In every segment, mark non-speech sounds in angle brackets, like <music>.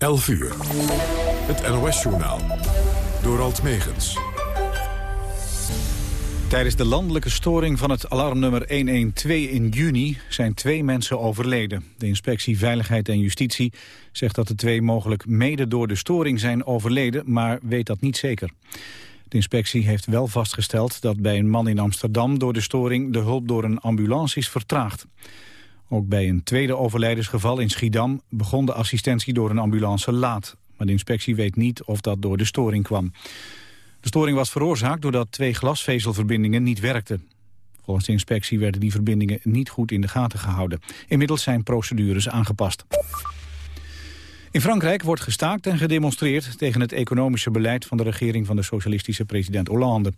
11 uur. Het NOS-journaal. Door Alt Megens. Tijdens de landelijke storing van het alarmnummer 112 in juni zijn twee mensen overleden. De inspectie Veiligheid en Justitie zegt dat de twee mogelijk mede door de storing zijn overleden, maar weet dat niet zeker. De inspectie heeft wel vastgesteld dat bij een man in Amsterdam door de storing de hulp door een ambulance is vertraagd. Ook bij een tweede overlijdensgeval in Schiedam begon de assistentie door een ambulance laat. Maar de inspectie weet niet of dat door de storing kwam. De storing was veroorzaakt doordat twee glasvezelverbindingen niet werkten. Volgens de inspectie werden die verbindingen niet goed in de gaten gehouden. Inmiddels zijn procedures aangepast. In Frankrijk wordt gestaakt en gedemonstreerd tegen het economische beleid van de regering van de socialistische president Hollande.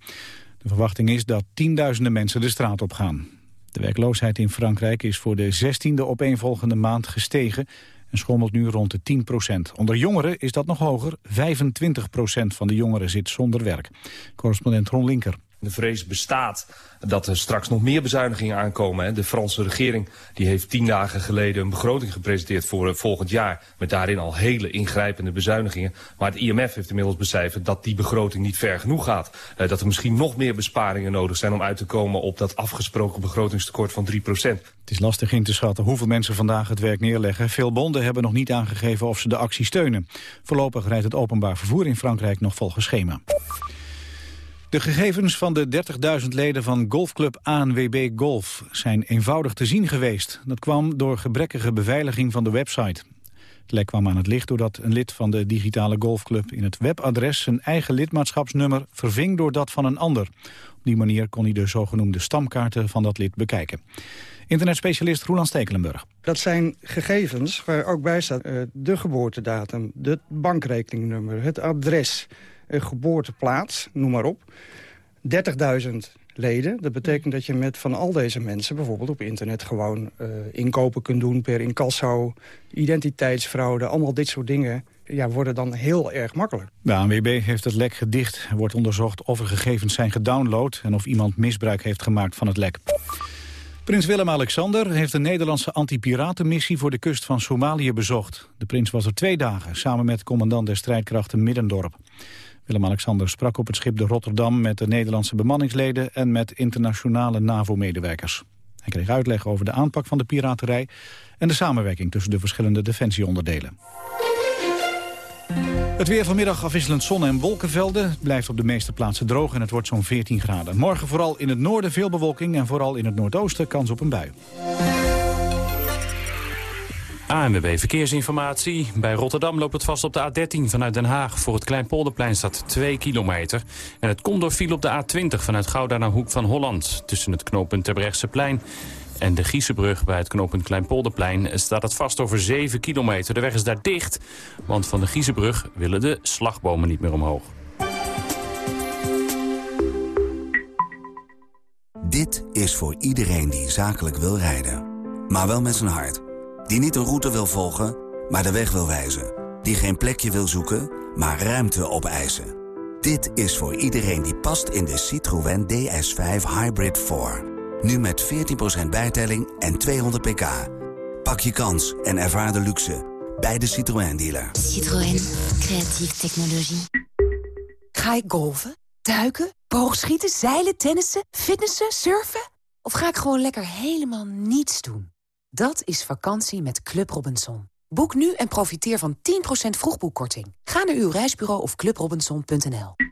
De verwachting is dat tienduizenden mensen de straat op gaan. De werkloosheid in Frankrijk is voor de zestiende opeenvolgende maand gestegen en schommelt nu rond de 10 procent. Onder jongeren is dat nog hoger. 25 procent van de jongeren zit zonder werk. Correspondent Ron Linker. De vrees bestaat dat er straks nog meer bezuinigingen aankomen. De Franse regering die heeft tien dagen geleden een begroting gepresenteerd voor eh, volgend jaar. Met daarin al hele ingrijpende bezuinigingen. Maar het IMF heeft inmiddels becijferd dat die begroting niet ver genoeg gaat. Eh, dat er misschien nog meer besparingen nodig zijn om uit te komen op dat afgesproken begrotingstekort van 3 procent. Het is lastig in te schatten hoeveel mensen vandaag het werk neerleggen. Veel bonden hebben nog niet aangegeven of ze de actie steunen. Voorlopig rijdt het openbaar vervoer in Frankrijk nog volgens schema. De gegevens van de 30.000 leden van golfclub ANWB Golf zijn eenvoudig te zien geweest. Dat kwam door gebrekkige beveiliging van de website. Het lek kwam aan het licht doordat een lid van de digitale golfclub in het webadres zijn eigen lidmaatschapsnummer verving door dat van een ander. Op die manier kon hij de zogenoemde stamkaarten van dat lid bekijken. Internetspecialist Roland Stekelenburg. Dat zijn gegevens waar ook bij staat uh, de geboortedatum, het bankrekeningnummer, het adres, een geboorteplaats, noem maar op. 30.000 leden. Dat betekent dat je met van al deze mensen bijvoorbeeld op internet gewoon uh, inkopen kunt doen per incasso, identiteitsfraude, allemaal dit soort dingen ja, worden dan heel erg makkelijk. De ANWB heeft het lek gedicht. Er wordt onderzocht of er gegevens zijn gedownload en of iemand misbruik heeft gemaakt van het lek. Prins Willem-Alexander heeft de Nederlandse anti-piratenmissie voor de kust van Somalië bezocht. De prins was er twee dagen, samen met commandant der strijdkrachten Middendorp. Willem-Alexander sprak op het schip de Rotterdam met de Nederlandse bemanningsleden en met internationale NAVO-medewerkers. Hij kreeg uitleg over de aanpak van de piraterij en de samenwerking tussen de verschillende defensieonderdelen. Het weer vanmiddag afwisselend zon- en wolkenvelden. Het blijft op de meeste plaatsen droog en het wordt zo'n 14 graden. Morgen vooral in het noorden veel bewolking en vooral in het noordoosten kans op een bui. ANWB Verkeersinformatie. Bij Rotterdam loopt het vast op de A13 vanuit Den Haag. Voor het Kleinpolderplein staat 2 kilometer. En het komt door file op de A20 vanuit Gouda naar Hoek van Holland. Tussen het knooppunt Terbrechtseplein en de Giezenbrug bij het knooppunt Kleinpolderplein staat het vast over 7 kilometer. De weg is daar dicht, want van de Giezenbrug willen de slagbomen niet meer omhoog. Dit is voor iedereen die zakelijk wil rijden. Maar wel met zijn hart. Die niet een route wil volgen, maar de weg wil wijzen. Die geen plekje wil zoeken, maar ruimte opeisen. Dit is voor iedereen die past in de Citroën DS5 Hybrid 4. Nu met 14% bijtelling en 200 pk. Pak je kans en ervaar de luxe bij de Citroën dealer. Citroën, creatieve technologie. Ga ik golven, duiken, boogschieten, zeilen, tennissen, fitnessen, surfen? Of ga ik gewoon lekker helemaal niets doen? Dat is vakantie met Club Robinson. Boek nu en profiteer van 10% vroegboekkorting. Ga naar uw reisbureau of clubrobinson.nl.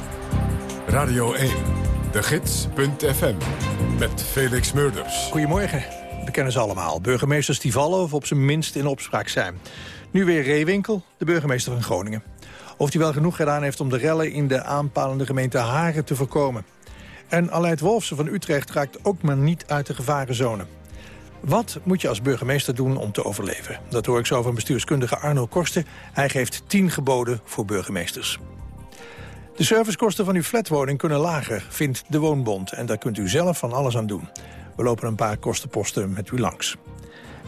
Radio 1. De Gids.fm. Met Felix Murders. Goedemorgen. We kennen ze allemaal. Burgemeesters die vallen of op zijn minst in opspraak zijn. Nu weer Reewinkel, de burgemeester van Groningen. Of hij wel genoeg gedaan heeft om de rellen in de aanpalende gemeente Haren te voorkomen. En Aleid Wolfsen van Utrecht raakt ook maar niet uit de gevarenzone. Wat moet je als burgemeester doen om te overleven? Dat hoor ik zo van bestuurskundige Arno Korsten. Hij geeft tien geboden voor burgemeesters. De servicekosten van uw flatwoning kunnen lager, vindt de Woonbond. En daar kunt u zelf van alles aan doen. We lopen een paar kostenposten met u langs.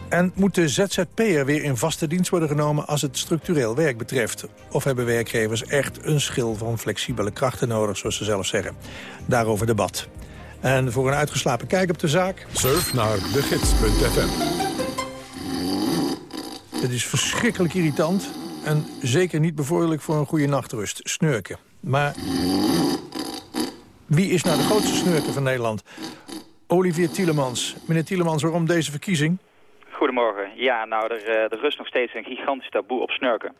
En moet de ZZP'er weer in vaste dienst worden genomen als het structureel werk betreft? Of hebben werkgevers echt een schil van flexibele krachten nodig, zoals ze zelf zeggen? Daarover debat. En voor een uitgeslapen kijk op de zaak... Surf naar degids.fm. Het is verschrikkelijk irritant en zeker niet bevorderlijk voor een goede nachtrust. Snurken. Maar wie is nou de grootste snurker van Nederland? Olivier Tielemans. Meneer Tielemans, waarom deze verkiezing? Goedemorgen. Ja, nou, er, eh, er rust nog steeds een gigantisch taboe op snurken.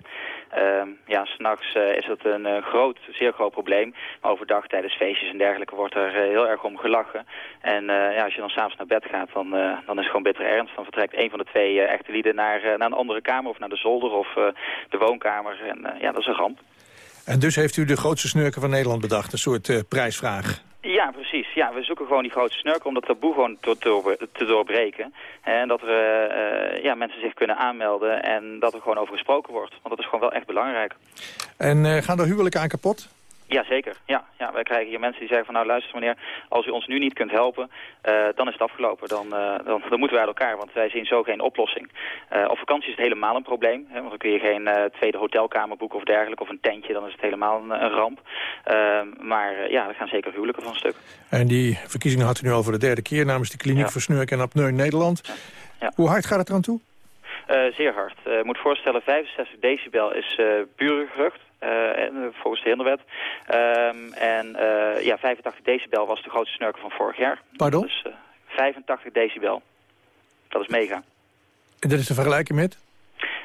Uh, ja, s'nachts uh, is dat een uh, groot, zeer groot probleem. Maar overdag tijdens feestjes en dergelijke wordt er heel erg om gelachen. En ja, als je dan s'avonds naar bed gaat, dan, dan is het gewoon bitter ernst. Dan vertrekt een van de twee echte lieden naar, naar een andere kamer of naar de zolder of de woonkamer. En ja, dat is een ramp. En dus heeft u de grootste snurker van Nederland bedacht, een soort prijsvraag? Ja, precies. Ja, we zoeken gewoon die grote snurker om dat taboe gewoon te, doorbreken. En dat er uh, ja, mensen zich kunnen aanmelden en dat er gewoon over gesproken wordt. Want dat is gewoon wel echt belangrijk. En uh, gaan er huwelijken aan kapot? Ja, zeker. Ja, ja, wij krijgen hier mensen die zeggen van nou luister meneer, als u ons nu niet kunt helpen, uh, dan is het afgelopen. Dan, uh, dan, dan, moeten wij uit elkaar, want wij zien zo geen oplossing. Uh, op vakantie is het helemaal een probleem, hè, want dan kun je geen tweede hotelkamer boeken of dergelijke, of een tentje, dan is het helemaal een, een ramp. maar ja, er gaan zeker huwelijken van stuk. En die verkiezingen had u nu al voor de derde keer namens de Kliniek ja. voor Snurk en Apneu in Nederland. Ja. Ja. Hoe hard gaat het eraan toe? zeer hard. Je moet voorstellen, 65 decibel is pure gerucht. Uh, volgens de hinderwet. Um, en uh, ja, 85 decibel was de grootste snurker van vorig jaar. Pardon? Dus uh, 85 decibel. Dat is mega. En dat is te vergelijken met?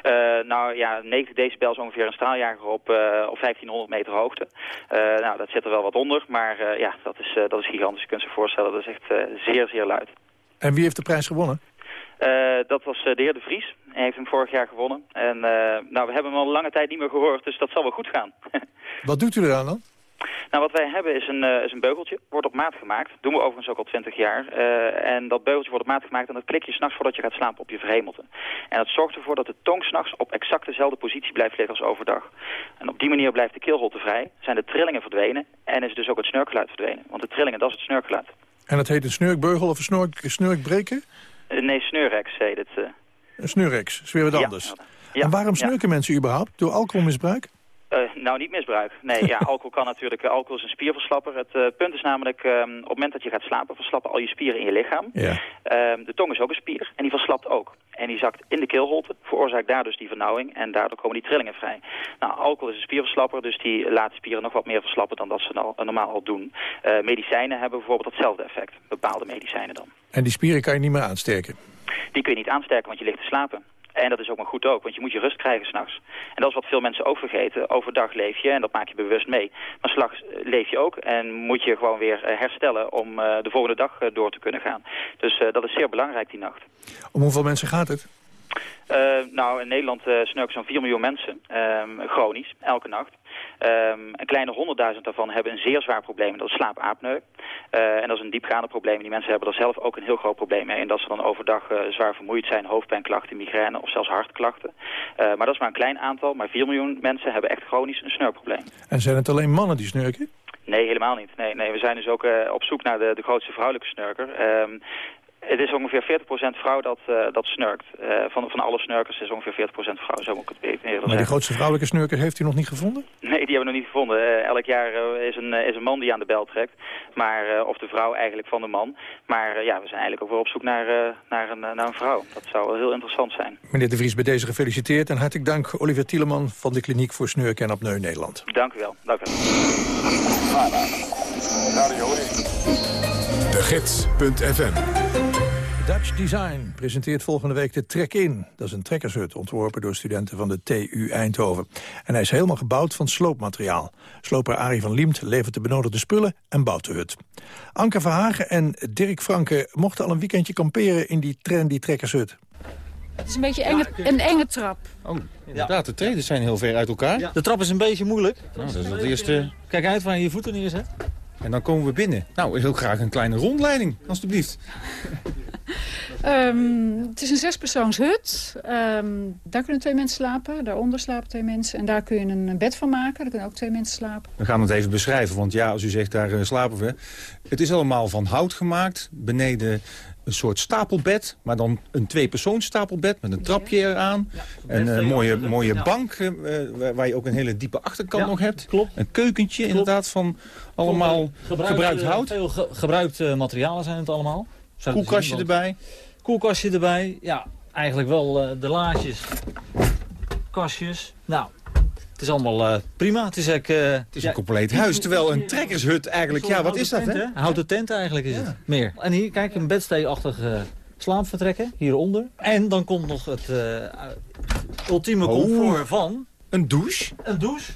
Uh, nou ja, 90 decibel is ongeveer een straaljager op, uh, op 1500 meter hoogte. Uh, nou, dat zit er wel wat onder, maar ja, dat is, dat is gigantisch. Je kunt zich voorstellen, dat is echt zeer, zeer luid. En wie heeft de prijs gewonnen? Uh, dat was de heer De Vries. Hij heeft hem vorig jaar gewonnen. En uh, nou, we hebben hem al lange tijd niet meer gehoord, dus dat zal wel goed gaan. <laughs> wat doet u eraan dan? Nou, wat wij hebben is een, uh, is een beugeltje. Wordt op maat gemaakt. doen we overigens ook al 20 jaar. en dat beugeltje wordt op maat gemaakt en dat klik je s'nachts voordat je gaat slapen op je verhemelte. En dat zorgt ervoor dat de tong s'nachts op exact dezelfde positie blijft liggen als overdag. En op die manier blijft de keelholte vrij, zijn de trillingen verdwenen en is dus ook het snurkgeluid verdwenen. Want de trillingen, dat is het snurkgeluid. En dat heet een snurkbeugel of een snurk, snurkbreken? Nee, snurrex heet het. Een snurrex, is weer wat anders. Ja, en waarom snurken mensen überhaupt? Door alcoholmisbruik? Uh, nou, niet misbruik. Nee, ja, <laughs> alcohol kan natuurlijk. Uh, alcohol is een spierverslapper. Het uh, punt is namelijk, um, op het moment dat je gaat slapen, verslappen al je spieren in je lichaam. Ja. Um, de tong is ook een spier en die verslapt ook. En die zakt in de keelholte, veroorzaakt daar dus die vernauwing en daardoor komen die trillingen vrij. Nou, alcohol is een spierverslapper, dus die laat spieren nog wat meer verslappen dan dat ze nou, normaal al doen. medicijnen hebben bijvoorbeeld hetzelfde effect, bepaalde medicijnen dan. En die spieren kan je niet meer aansterken? Die kun je niet aansterken, want je ligt te slapen. En dat is ook maar goed ook, want je moet je rust krijgen s'nachts. En dat is wat veel mensen ook vergeten. Overdag leef je en dat maak je bewust mee. Maar s'nachts leef je ook en moet je gewoon weer herstellen om uh, de volgende dag door te kunnen gaan. Dus dat is zeer belangrijk die nacht. Om hoeveel mensen gaat het? Uh, nou, in Nederland uh, snurken zo'n 4 miljoen mensen, um, chronisch, elke nacht. Um, een kleine honderdduizend daarvan hebben een zeer zwaar probleem, dat is slaapapneu. Uh, en dat is een diepgaande probleem. Die mensen hebben er zelf ook een heel groot probleem mee. En dat ze dan overdag zwaar vermoeid zijn, hoofdpijnklachten, migraine of zelfs hartklachten. maar dat is maar een klein aantal, maar 4 miljoen mensen hebben echt chronisch een snurprobleem. En zijn het alleen mannen die snurken? Nee, helemaal niet. Nee, nee, we zijn dus ook op zoek naar de, de grootste vrouwelijke snurker. Um, Het is ongeveer 40% vrouw dat, uh, dat snurkt. Uh, van, van alle snurkers is ongeveer 40% vrouw, zo moet ik het Maar die grootste vrouwelijke snurker heeft u nog niet gevonden? Nee, die hebben we nog niet gevonden. Uh, elk jaar is, een, is een man die aan de bel trekt. Maar, of de vrouw eigenlijk van de man. Maar ja, we zijn eigenlijk ook weer op zoek naar, naar, een, naar een vrouw. Dat zou wel heel interessant zijn. Meneer De Vries, bij deze gefeliciteerd. En hartelijk dank Olivier Tieleman van de Kliniek voor Snurken en Apneu Nederland. Dank u wel. Dank u wel. De Gids.fm Dutch Design presenteert volgende week de Trek-In. Dat is een trekkershut ontworpen door studenten van de TU Eindhoven. En hij is helemaal gebouwd van sloopmateriaal. Sloper Arie van Liemt levert de benodigde spullen en bouwt de hut. Anke Verhagen en Dirk Franke mochten al een weekendje kamperen in die trendy trekkershut. Het is een beetje enge, een enge trap. Oh, inderdaad. De treden zijn heel ver uit elkaar. De trap is een beetje moeilijk. Nou, dat is het eerste... Kijk uit waar je je voeten neerzet. En dan komen we binnen. Nou, heel graag een kleine rondleiding, alstublieft. um, <laughs> het is een zespersoons hut. Um, daar kunnen twee mensen slapen. Daaronder slapen twee mensen. En daar kun je een bed van maken. Daar kunnen ook twee mensen slapen. We gaan het even beschrijven. Want ja, als u zegt, daar uh, slapen we. Het is allemaal van hout gemaakt. Beneden een soort stapelbed, maar dan een tweepersoonsstapelbed met een trapje eraan. en een mooie, mooie bank uh, waar je ook een hele diepe achterkant nog hebt. Klopt. Een keukentje inderdaad van allemaal gebruikt, gebruikt hout. Veel ge gebruikt uh, materialen zijn het allemaal. Koelkastje erbij. Koelkastje erbij, ja. Eigenlijk wel uh, de laadjes, kastjes. Nou, het is allemaal uh, prima. Het is, eigenlijk, uh, het is een compleet huis. Terwijl een trekkershut eigenlijk... Ja, wat is dat, hè? Houten tent eigenlijk is het. Meer. En hier, kijk, een bedstee-achtig slaapvertrekken. Hieronder. En dan komt nog het ultieme oh. comfort van... Een douche. Een douche.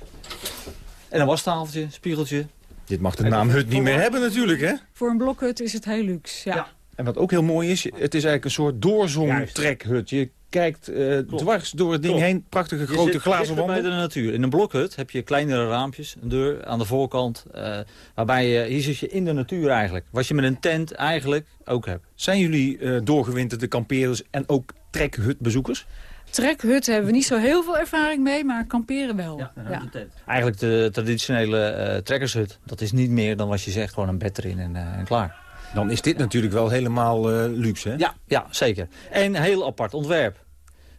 En een wastafeltje, spiegeltje. Dit mag de naam hut niet meer hebben natuurlijk, hè? Voor een blokhut is het heel luxe, ja. ja. En wat ook heel mooi is, het is eigenlijk een soort doorzon-trekhut. Je kijkt uh, dwars door het ding Klopt. heen. Prachtige grote glazen wanden. bij de natuur. In een blokhut heb je kleinere raampjes, een deur aan de voorkant. Uh, waarbij je, hier zit je in de natuur eigenlijk. Wat je met een tent eigenlijk ook hebt. Zijn jullie uh, doorgewinterde kampeerders en ook trekhutbezoekers? Trekhut hebben we niet zo heel veel ervaring mee, maar kamperen wel. Ja, ja. De Eigenlijk de traditionele uh, trekkershut. Dat is niet meer dan wat je zegt, gewoon een bed erin en, uh, en klaar. Dan is dit natuurlijk wel helemaal uh, luxe, hè? Ja, ja, zeker. En heel apart ontwerp.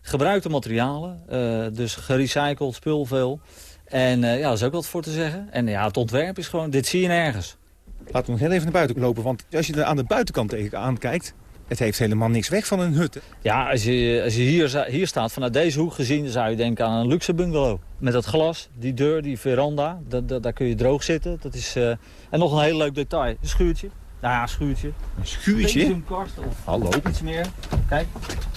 Gebruikte materialen, uh, dus gerecycled spul veel. En uh, ja, daar is ook wat voor te zeggen. En ja, het ontwerp is gewoon, dit zie je nergens. Laten we nog heel even naar buiten lopen, want als je er aan de buitenkant tegenaan kijkt... het heeft helemaal niks weg van een hut. Hè? Ja, als je, als je hier, hier staat, vanuit deze hoek gezien... dan zou je denken aan een luxe bungalow. Met dat glas, die deur, die veranda, da, da, daar kun je droog zitten. Dat is, uh, en nog een heel leuk detail, een schuurtje. Nou ja, een schuurtje. Een schuurtje? Een kast of Hallo. iets meer. Kijk,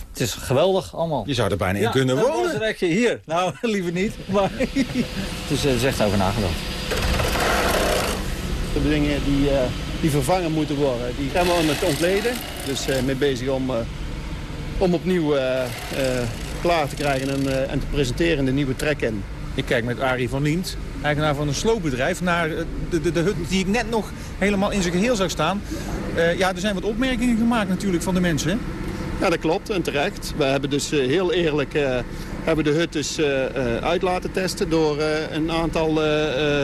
het is geweldig allemaal. Je zou er bijna in kunnen wonen. Ja, hier. Nou, <laughs> liever niet. Maar <laughs> het is, er is echt over nagedacht. De dingen die, uh, die vervangen moeten worden, die zijn we aan het ontleden. Dus uh, mee bezig om, uh, om opnieuw klaar te krijgen en, en te presenteren in de nieuwe trek-in. Ik kijk met Arie van Liemt, eigenaar van een sloopbedrijf... naar de, de, de hut die ik net nog helemaal in zijn geheel zag staan. Ja, er zijn wat opmerkingen gemaakt natuurlijk van de mensen. Hè? Ja, dat klopt en terecht. We hebben dus heel eerlijk uh, hebben de hut dus, uit laten testen... door een aantal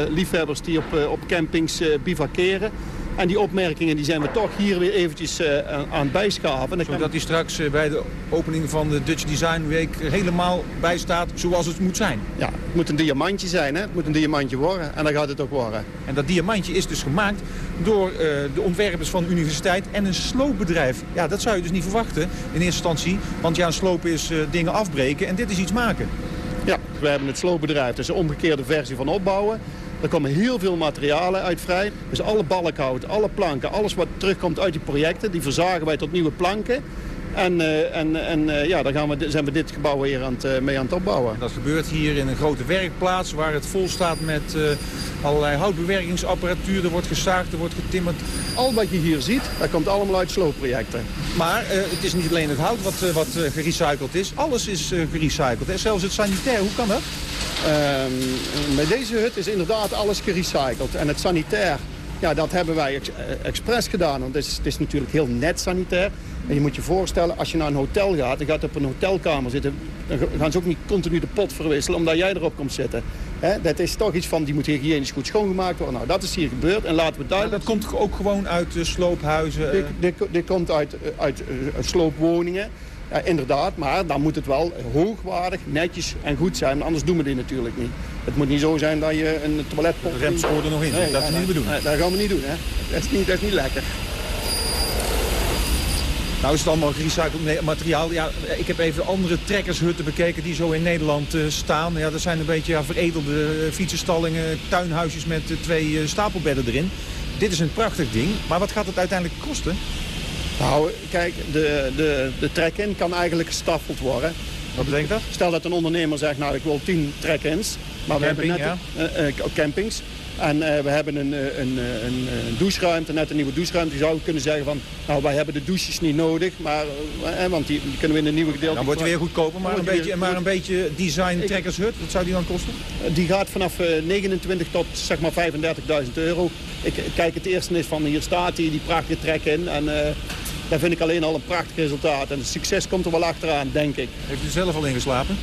liefhebbers die op, op campings bivakeren. En die opmerkingen die zijn we toch hier weer eventjes uh, aan het bijschaven. Zodat die straks uh, bij de opening van de Dutch Design Week helemaal bijstaat zoals het moet zijn. Ja, het moet een diamantje zijn, hè? het moet een diamantje worden en dan gaat het ook worden. En dat diamantje is dus gemaakt door uh, de ontwerpers van de universiteit en een sloopbedrijf. Ja, dat zou je dus niet verwachten in eerste instantie, want ja, een sloop is dingen afbreken en dit is iets maken. Ja, we hebben het sloopbedrijf, dus een omgekeerde versie van opbouwen. Er komen heel veel materialen uit vrij. Dus alle balkhout, alle planken, alles wat terugkomt uit die projecten... die verzagen wij tot nieuwe planken. En, uh, en, en uh, ja, dan gaan we, zijn we dit gebouw weer aan het, uh, mee aan het opbouwen. Dat gebeurt hier in een grote werkplaats waar het vol staat met allerlei houtbewerkingsapparatuur. Er wordt gezaagd, er wordt getimmerd. Al wat je hier ziet, dat komt allemaal uit sloopprojecten. Maar het is niet alleen het hout wat, wat gerecycled is. Alles is gerecycled. Hè? Zelfs het sanitair, hoe kan dat? Um, bij deze hut is inderdaad alles gerecycled. En het sanitair Ja, dat hebben wij ex expres gedaan. Want het is, het is natuurlijk heel net sanitair. En je moet je voorstellen, als je naar een hotel gaat... en gaat op een hotelkamer zitten... dan gaan ze ook niet continu de pot verwisselen... omdat jij erop komt zitten. He, dat is toch iets van, die moet hygiënisch goed schoongemaakt worden. Nou, dat is hier gebeurd. En laten we duidelijk... dat komt ook gewoon uit uh, sloophuizen? Dit, dit, dit, komt uit, uit uh, sloopwoningen. Ja, inderdaad, maar dan moet het wel hoogwaardig, netjes en goed zijn. Anders doen we dit natuurlijk niet. Het moet niet zo zijn dat je een toiletpot... De remspoor er nog in, nee, dat ja, niet. Nee, dat gaan we niet doen, hè. Dat is niet, dat is niet lekker. Nou is het allemaal gerecycled materiaal. Ja, ik heb even andere trekkershutten bekeken die zo in Nederland uh, staan. Ja, dat zijn een beetje ja, veredelde uh, fietsenstallingen, tuinhuisjes met uh, twee uh, stapelbedden erin. Dit is een prachtig ding, maar wat gaat het uiteindelijk kosten? Nou, kijk, de, de, de trek-in kan eigenlijk gestaffeld worden. Wat betekent dat? Stel dat een ondernemer zegt, nou ik wil 10 trek-ins. Maar Camping, we hebben net, ja. uh, uh, campings. En uh, we hebben een, een, een, een, doucheruimte, net een nieuwe doucheruimte. Je zou kunnen zeggen van, nou wij hebben de douches niet nodig. Maar, want die, die, kunnen we in een nieuwe gedeelte... Dan wordt hij weer goedkoper, maar, een beetje, weer, maar een beetje design trekkershut. Wat zou die dan kosten? Die gaat vanaf 29 tot zeg maar 35.000 euro. Ik, kijk, het eerste is van, hier staat die, die prachtige trek in. En daar vind ik alleen al een prachtig resultaat. En het succes komt er wel achteraan, denk ik. Heeft u er zelf al in geslapen?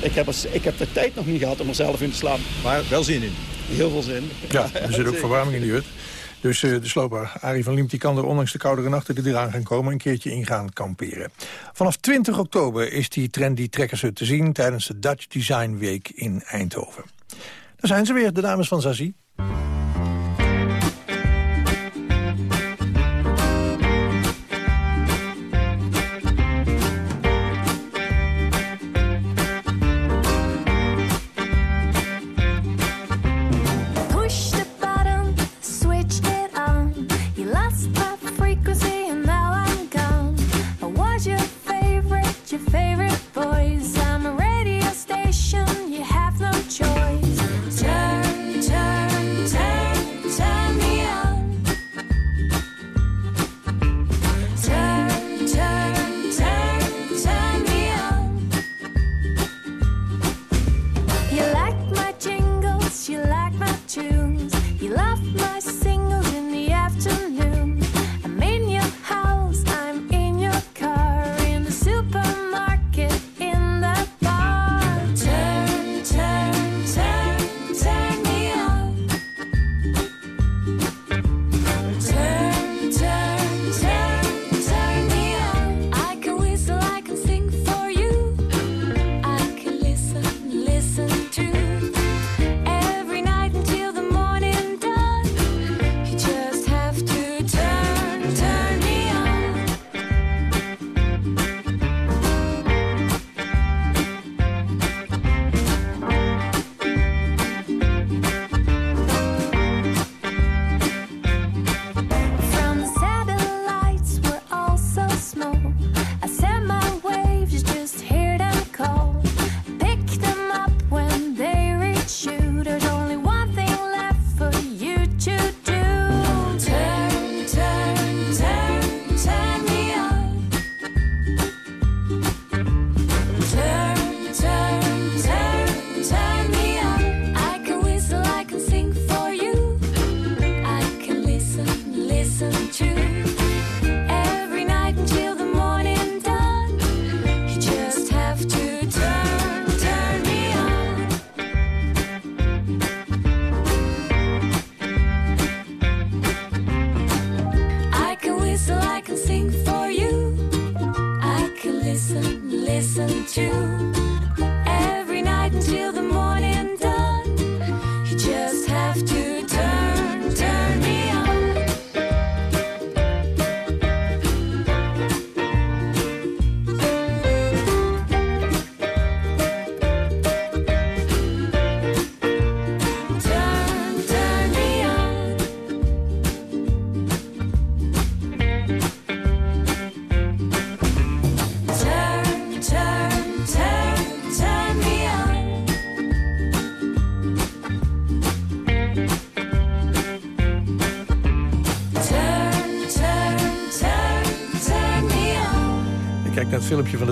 Ik heb, er, ik heb de tijd nog niet gehad om er zelf in te slapen. Maar wel zin in? Heel veel zin. Ja, <laughs> er zit ook verwarming in die hut. Dus uh, de sloper Arie van Liemt die kan er ondanks de koudere nachten die eraan gaan komen... een keertje in gaan kamperen. Vanaf 20 oktober is die trendy trekkershut te zien... tijdens de Dutch Design Week in Eindhoven. Daar zijn ze weer, de dames van Zazie.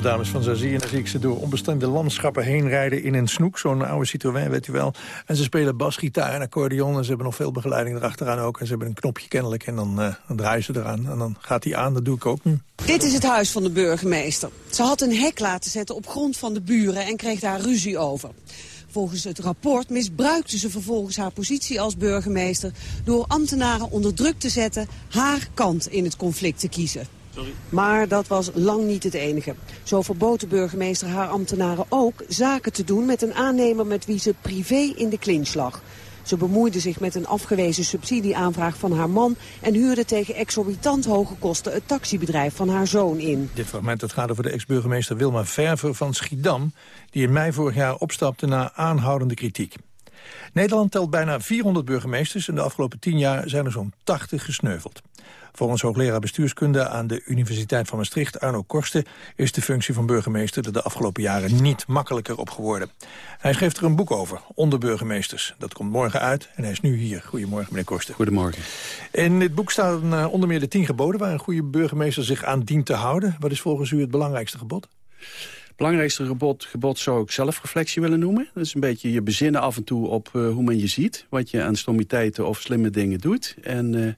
Dames van Zazie... en dan zie ik ze door onbestemde landschappen heen rijden in een snoek. Zo'n oude Citroën, weet u wel. En ze spelen basgitaar en accordeon en ze hebben nog veel begeleiding erachteraan ook. En ze hebben een knopje kennelijk en dan, uh, dan draaien ze eraan. En dan gaat die aan, dat doe ik ook nu. Dit is het huis van de burgemeester. Ze had een hek laten zetten op grond van de buren en kreeg daar ruzie over. Volgens het rapport misbruikte ze vervolgens haar positie als burgemeester... door ambtenaren onder druk te zetten haar kant in het conflict te kiezen. Sorry. Maar dat was lang niet het enige. Zo verbood de burgemeester haar ambtenaren ook zaken te doen met een aannemer met wie ze privé in de clinch lag. Ze bemoeide zich met een afgewezen subsidieaanvraag van haar man... en huurde tegen exorbitant hoge kosten het taxibedrijf van haar zoon in. Dit fragment gaat over de ex-burgemeester Wilma Verver van Schiedam... die in mei vorig jaar opstapte na aanhoudende kritiek. Nederland telt bijna 400 burgemeesters... en de afgelopen 10 jaar zijn er zo'n 80 gesneuveld. Volgens hoogleraar bestuurskunde aan de Universiteit van Maastricht, Arno Korsten, is de functie van burgemeester er de afgelopen jaren niet makkelijker op geworden. Hij schreef er een boek over, Onderburgemeesters. Dat komt morgen uit en hij is nu hier. Goedemorgen, meneer Korsten. Goedemorgen. In dit boek staan uh, onder meer de tien geboden waar een goede burgemeester zich aan dient te houden. Wat is volgens u het belangrijkste gebod? Het belangrijkste gebod, gebod zou ik zelfreflectie willen noemen. Dat is een beetje je bezinnen af en toe op uh, hoe men je ziet. Wat je aan stommiteiten of slimme dingen doet. En uh,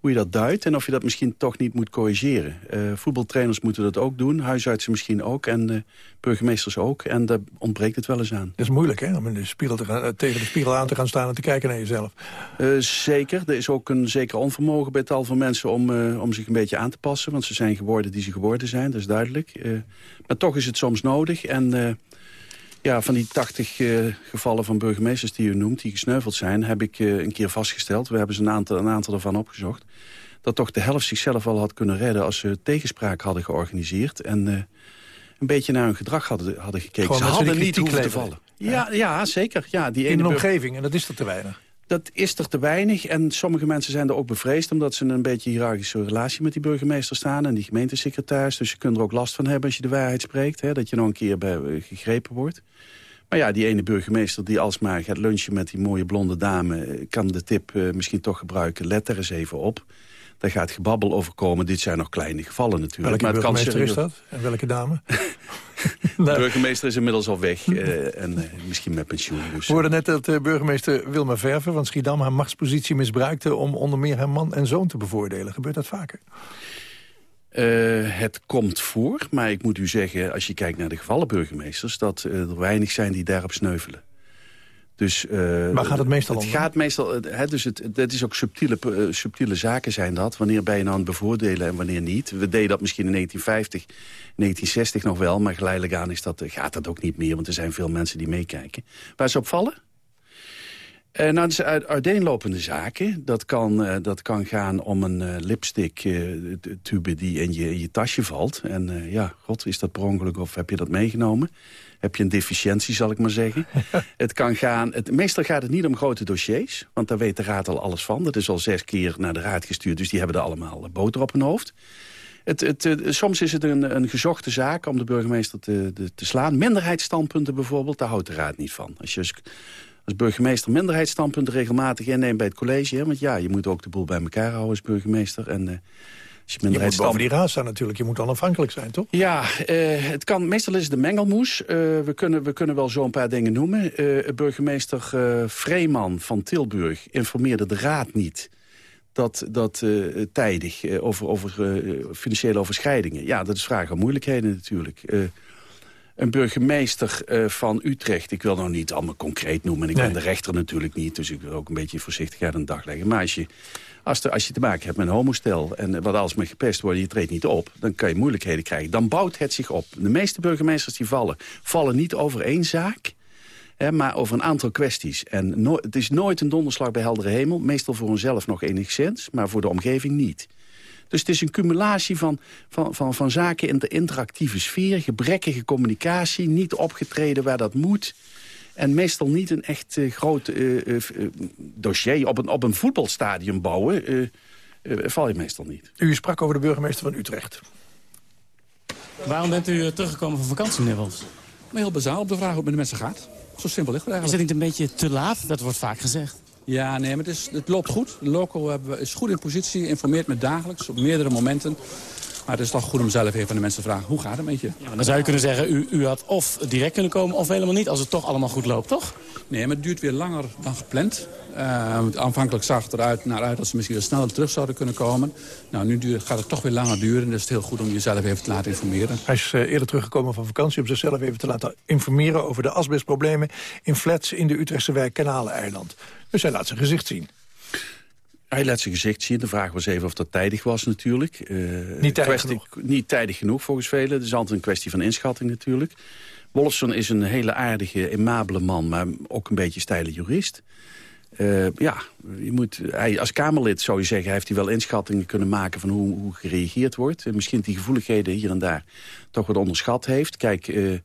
hoe je dat duidt en of je dat misschien toch niet moet corrigeren. Uh, voetbaltrainers moeten dat ook doen, huisartsen misschien ook en uh, burgemeesters ook. En daar ontbreekt het wel eens aan. Dat is moeilijk hè, om in de spiegel te gaan, tegen de spiegel aan te gaan staan en te kijken naar jezelf. Uh, zeker, er is ook een zeker onvermogen bij tal van mensen om, om zich een beetje aan te passen. Want ze zijn geworden die ze geworden zijn, dat is duidelijk. maar toch is het soms nodig en... Ja, van die 80 uh, gevallen van burgemeesters die u noemt, die gesneuveld zijn... heb ik uh, een keer vastgesteld, we hebben ze een aantal, een aantal ervan opgezocht... dat toch de helft zichzelf wel had kunnen redden als ze tegenspraak hadden georganiseerd... en uh, een beetje naar hun gedrag hadden, hadden gekeken. Gewoon ze hadden niet hoeven te vallen. Ja, ja, zeker. Ja, die In een omgeving, en dat is er te weinig. Dat is er te weinig en sommige mensen zijn er ook bevreesd... omdat ze een beetje hiërarchische relatie met die burgemeester staan... en die gemeentesecretaris. Dus je kunt er ook last van hebben als je de waarheid spreekt. Hè, dat je nog een keer bij, gegrepen wordt. Maar ja, die ene burgemeester die alsmaar gaat lunchen met die mooie blonde dame... kan de tip uh, misschien toch gebruiken. Let er eens even op. Daar gaat gebabbel over komen. Dit zijn nog kleine gevallen natuurlijk. Welke maar het burgemeester kan is dat? En welke dame? <laughs> <laughs> de burgemeester is inmiddels al weg. Uh, en uh, misschien met pensioen. Dus. We hoorden net dat uh, burgemeester Wilma Verver van Schiedam... haar machtspositie misbruikte om onder meer haar man en zoon te bevoordelen. Gebeurt dat vaker? Uh, het komt voor, maar ik moet u zeggen... als je kijkt naar de gevallen burgemeesters... dat uh, er weinig zijn die daarop sneuvelen. Dus, uh, Waar gaat het meestal het om? Gaat meestal, hè, dus het, het is ook subtiele, subtiele zaken zijn dat. Wanneer ben je nou aan het bevoordelen en wanneer niet. We deden dat misschien in 1950, 1960 nog wel... maar geleidelijk aan is dat, gaat dat ook niet meer... want er zijn veel mensen die meekijken. Waar ze op vallen? Uh, nou, uiteenlopende zaken. Dat kan, uh, dat kan gaan om een uh, lipstick tube die in je, in je tasje valt. En ja, god, is dat per ongeluk of heb je dat meegenomen? Heb je een deficiëntie, zal ik maar zeggen. <laughs> het kan gaan, het, meestal gaat het niet om grote dossiers. Want daar weet de raad al alles van. Dat is al zes keer naar de raad gestuurd. Dus die hebben er allemaal boter op hun hoofd. Het, het, soms is het een, een gezochte zaak om de burgemeester te, de, te slaan. Minderheidsstandpunten bijvoorbeeld, daar houdt de raad niet van. Als je als burgemeester minderheidsstandpunten regelmatig inneemt bij het college. Hè? Want ja, je moet ook de boel bij elkaar houden als burgemeester. En, uh, als je, je moet boven die raad staan natuurlijk. Je moet onafhankelijk zijn, toch? Ja, uh, het kan, meestal is het de mengelmoes. Uh, we, kunnen, we kunnen wel zo een paar dingen noemen. burgemeester Vreeman van Tilburg informeerde de raad niet dat, dat uh, tijdig uh, over, over uh, financiële overschrijdingen. Ja, dat is vragen om moeilijkheden natuurlijk een burgemeester uh, van Utrecht... ik wil nou niet allemaal concreet noemen... ik nee. ben de rechter natuurlijk niet, dus ik wil ook een beetje voorzichtigheid aan de dag leggen. Maar als je, als, de, als je te maken hebt met een homostel... en wat alles met gepest wordt, je treedt niet op... dan kan je moeilijkheden krijgen. Dan bouwt het zich op. De meeste burgemeesters die vallen, vallen niet over één zaak... Hè, maar over een aantal kwesties. En no het is nooit een donderslag bij heldere hemel. Meestal voor onszelf nog enigszins, maar voor de omgeving niet. Dus het is een cumulatie van, van, van, van zaken in de interactieve sfeer... gebrekkige communicatie, niet opgetreden waar dat moet... En meestal niet een echt uh, groot uh, uh, dossier op een, op een voetbalstadion bouwen... val je meestal niet. U sprak over de burgemeester van Utrecht. Waarom bent u teruggekomen van vakantie, meneer Wolfs? Heel bazaal op de vraag hoe het met de mensen gaat. Zo simpel ligt het eigenlijk. Is het niet een beetje te laat? Dat wordt vaak gezegd. Ja, nee, maar het, is, het loopt goed. De local is goed in positie, informeert me dagelijks op meerdere momenten. Maar het is toch goed om zelf even aan de mensen te vragen, hoe gaat het met je? dan zou je kunnen zeggen, u, u had of direct kunnen komen of helemaal niet... als het toch allemaal goed loopt, toch? Nee, maar het duurt weer langer dan gepland. Uh, aanvankelijk zag het eruit naar uit dat ze misschien wel sneller terug zouden kunnen komen. Nou, nu duurt, gaat het toch weer langer duren. Dus het is heel goed om jezelf even te laten informeren. Hij is uh, eerder teruggekomen van vakantie om zichzelf even te laten informeren... over de asbestproblemen in flats in de Utrechtse wijk Kanaleneiland. Dus hij laat zijn gezicht zien. Hij laat zijn gezicht zien. De vraag was even of dat tijdig was natuurlijk. Uh, niet tijdig kwestie? Niet tijdig genoeg volgens velen. Het is altijd een kwestie van inschatting natuurlijk. Wolfson is een hele aardige, immabele man, maar ook een beetje steile jurist. Uh, ja, je moet, hij, als Kamerlid zou je zeggen... heeft hij wel inschattingen kunnen maken van hoe, hoe gereageerd wordt. En misschien die gevoeligheden hier en daar toch wat onderschat heeft. Kijk, uh,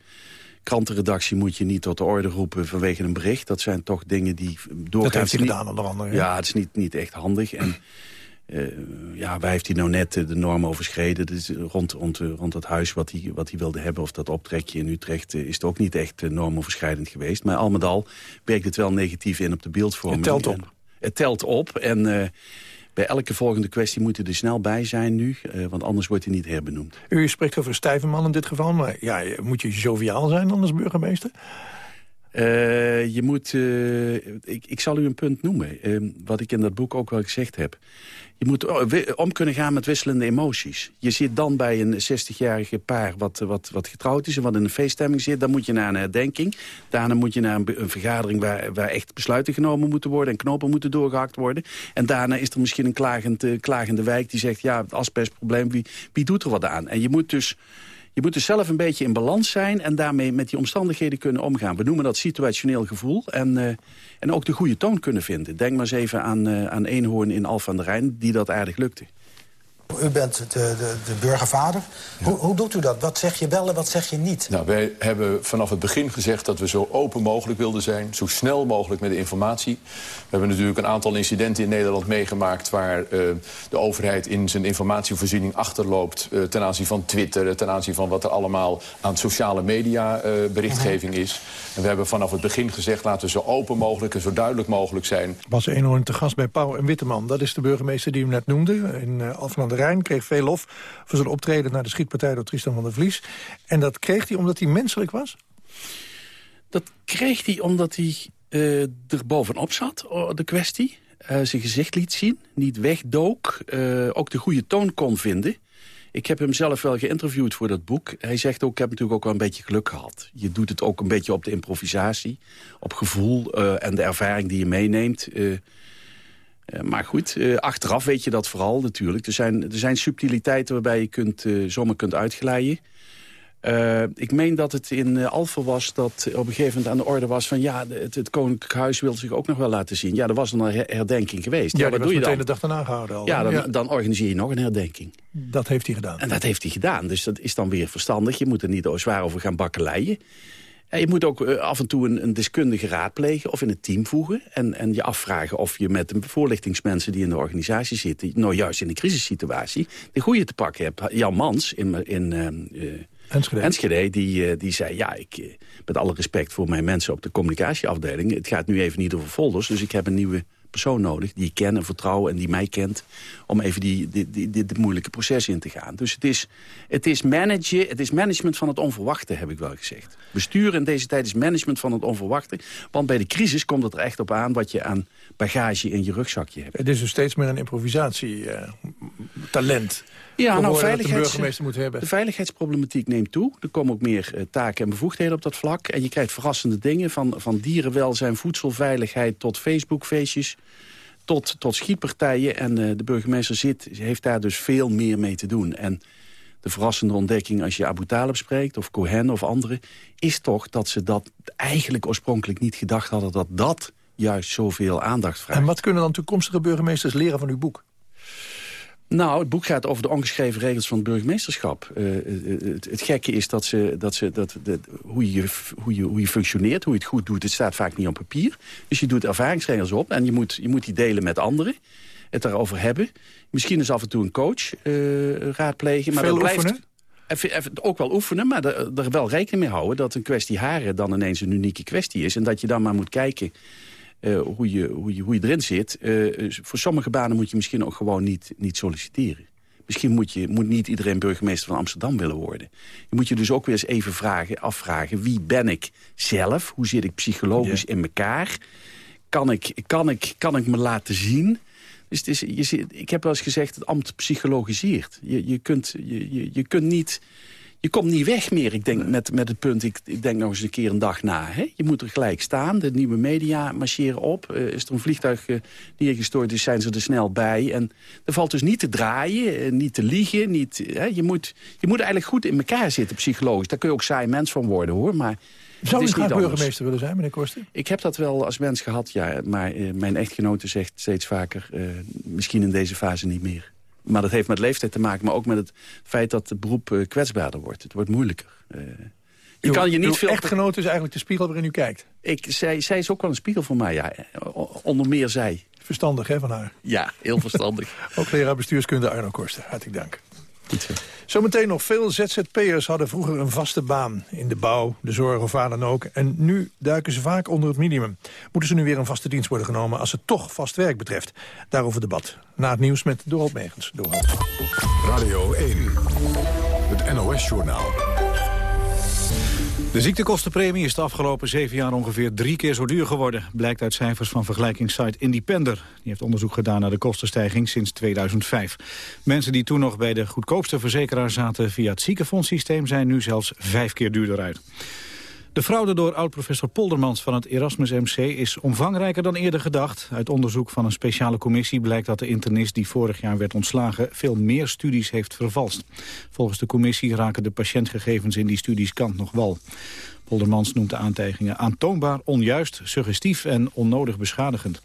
krantenredactie moet je niet tot de orde roepen vanwege een bericht. Dat zijn toch dingen die doorgaan. Dat heeft hij gedaan, onder andere. Ja, ja het is niet, niet echt handig. En uh, ja, waar heeft hij nou net de norm overschreden? Dus rond, rond, rond het huis wat hij, wat hij wilde hebben, of dat optrekje in Utrecht... is het ook niet echt normoverschrijdend geweest. Maar al met al werkt het wel negatief in op de beeldvorming. Het telt op. En, het telt op en... Bij elke volgende kwestie moet hij er snel bij zijn nu, uh, want anders wordt hij niet herbenoemd. U spreekt over stijve man in dit geval, maar ja, moet je joviaal zijn dan als burgemeester? Uh, je moet, uh, ik, ik zal u een punt noemen, uh, wat ik in dat boek ook wel gezegd heb. Je moet om kunnen gaan met wisselende emoties. Je zit dan bij een 60-jarige paar wat, wat, wat getrouwd is... en wat in een feeststemming zit. Dan moet je naar een herdenking. Daarna moet je naar een, een vergadering waar, waar echt besluiten genomen moeten worden... en knopen moeten doorgehakt worden. En daarna is er misschien een klagend, klagende wijk die zegt... ja, het asbestprobleem, wie, wie doet er wat aan? En je moet dus... Je moet dus zelf een beetje in balans zijn en daarmee met die omstandigheden kunnen omgaan. We noemen dat situationeel gevoel en, uh, en ook de goede toon kunnen vinden. Denk maar eens even aan, uh, aan Eenhoorn in Alphen aan de Rijn, die dat aardig lukte. U bent de, de, de burgervader. Ja. Hoe, hoe, doet u dat? Wat zeg je wel en wat zeg je niet? Nou, wij hebben vanaf het begin gezegd dat we zo open mogelijk wilden zijn. Zo snel mogelijk met de informatie. We hebben natuurlijk een aantal incidenten in Nederland meegemaakt... waar uh, de overheid in zijn informatievoorziening achterloopt... Uh, ten aanzien van Twitter, ten aanzien van wat er allemaal aan sociale media uh, berichtgeving is. En we hebben vanaf het begin gezegd... laten we zo open mogelijk en zo duidelijk mogelijk zijn. Was Eenhoorn te gast bij Pauw en Witteman. Dat is de burgemeester die u net noemde in Alphen aan de kreeg veel lof voor zijn optreden naar de schietpartij door Tristan van der Vlies. En dat kreeg hij omdat hij menselijk was? Dat kreeg hij omdat hij uh, er bovenop zat, de kwestie. Uh, zijn gezicht liet zien, niet wegdook, uh, ook de goede toon kon vinden. Ik heb hem zelf wel geïnterviewd voor dat boek. Hij zegt ook, ik heb natuurlijk ook wel een beetje geluk gehad. Je doet het ook een beetje op de improvisatie, op gevoel en de ervaring die je meeneemt... maar goed, uh, achteraf weet je dat vooral natuurlijk. Er zijn, er zijn subtiliteiten waarbij je kunt, uh, zomaar kunt uitglijden. ik meen dat het in Alphen was dat op een gegeven moment aan de orde was... van ja, het, het Koninklijk Huis wil zich ook nog wel laten zien. Ja, er was een herdenking geweest. Ja, ja wat doe je dan? de dag daarna gehouden al. Ja dan, ja, dan organiseer je nog een herdenking. Dat heeft hij gedaan. En dat heeft hij gedaan. Dus dat is dan weer verstandig. Je moet er niet zwaar over gaan bakkeleien. Ja, je moet ook uh, af en toe een, een, deskundige raadplegen of in het team voegen. En, en je afvragen of je met de voorlichtingsmensen die in de organisatie zitten... nou juist in de crisissituatie de goede te pakken hebt. Jan Mans in, in uh, Enschede, Enschede die, die zei... ja, ik, met alle respect voor mijn mensen op de communicatieafdeling... het gaat nu even niet over folders, dus ik heb een nieuwe persoon nodig... die ik ken en vertrouw en die mij kent... om even die, die, die, dit moeilijke proces in te gaan. Dus het is, het, is managen, het is management van het onverwachte, heb ik wel gezegd. Besturen in deze tijd is management van het onverwachte. Want bij de crisis komt het er echt op aan... wat je aan bagage in je rugzakje hebt. Het is dus steeds meer een improvisatietalent... Uh, ja, nou, veiligheids, de burgemeester moet hebben. De veiligheidsproblematiek neemt toe. Er komen ook meer uh, taken en bevoegdheden op dat vlak. En je krijgt verrassende dingen, van, van dierenwelzijn, voedselveiligheid... tot Facebookfeestjes, tot, tot schietpartijen. En uh, de burgemeester zit, heeft daar dus veel meer mee te doen. En de verrassende ontdekking als je Abu Talib spreekt... of Cohen of anderen, is toch dat ze dat eigenlijk oorspronkelijk niet gedacht hadden... dat dat juist zoveel aandacht vraagt. En wat kunnen dan toekomstige burgemeesters leren van uw boek? Nou, het boek gaat over de ongeschreven regels van het burgemeesterschap. Uh, het, het, gekke is dat ze, dat ze, dat, dat, hoe, je, hoe, je, hoe je functioneert, hoe je het goed doet... het staat vaak niet op papier. Dus je doet ervaringsregels op en je moet, je moet die delen met anderen. Het daarover hebben. Misschien is af en toe een coach uh, raadplegen. Maar Veel dat blijft, oefenen? Even, even, ook wel oefenen, maar er, er wel rekening mee houden... dat een kwestie haren dan ineens een unieke kwestie is. En dat je dan maar moet kijken... Uh, hoe, je, hoe, je, hoe je erin zit. Uh, voor sommige banen moet je misschien ook gewoon niet, niet solliciteren. Misschien moet, je, moet niet iedereen burgemeester van Amsterdam willen worden. Je moet je dus ook weer eens even vragen, afvragen... wie ben ik zelf? Hoe zit ik psychologisch in elkaar? Kan ik, kan, ik, kan ik me laten zien? Dus het is, je, ik heb wel eens gezegd, het ambt psychologiseert. Je, je, kunt, je, je, je kunt niet... Je komt niet weg meer, ik denk, met, met het punt... Ik, ik denk nog eens een keer een dag na. Hè? Je moet er gelijk staan. De nieuwe media marcheren op. Eh, is er een vliegtuig eh, neergestort is, zijn ze er snel bij. En er valt dus niet te draaien, eh, niet te liegen. Niet, hè? Je, moet, je moet eigenlijk goed in elkaar zitten, psychologisch. Daar kun je ook saai mens van worden, hoor. Maar Zou u niet graag anders. burgemeester willen zijn, meneer Korsten? Ik heb dat wel als mens gehad, ja. Maar mijn echtgenote zegt steeds vaker... misschien in deze fase niet meer. Maar dat heeft met leeftijd te maken, maar ook met het feit dat het beroep eh, kwetsbaarder wordt. Het wordt moeilijker. Eh, je Uw- kan je niet veel... echtgenote is eigenlijk de spiegel waarin u kijkt. Ik, zij, zij is ook wel een spiegel voor mij, ja. O- Onder meer zij. Verstandig, hè, van haar. Ja, heel verstandig. <laughs> Ook leraar bestuurskunde Arno Korsten. Hartelijk dank. Zometeen nog veel ZZP'ers hadden vroeger een vaste baan. In de bouw, de zorg of waar dan ook. En nu duiken ze vaak onder het minimum. Moeten ze nu weer een vaste dienst worden genomen als het toch vast werk betreft? Daarover debat. Na het nieuws met Dorot Megens. Dorot. Radio 1, het NOS-journaal. De ziektekostenpremie is de afgelopen zeven jaar ongeveer drie keer zo duur geworden. Blijkt uit cijfers van vergelijkingssite Independer. Die heeft onderzoek gedaan naar de kostenstijging sinds 2005. Mensen die toen nog bij de goedkoopste verzekeraar zaten via het ziekenfondssysteem... zijn nu zelfs vijf keer duurder uit. De fraude door oud-professor Poldermans van het Erasmus MC is omvangrijker dan eerder gedacht. Uit onderzoek van een speciale commissie blijkt dat de internist die vorig jaar werd ontslagen veel meer studies heeft vervalst. Volgens de commissie raken de patiëntgegevens in die studies kant nog wal. Poldermans noemt de aantijgingen aantoonbaar onjuist, suggestief en onnodig beschadigend.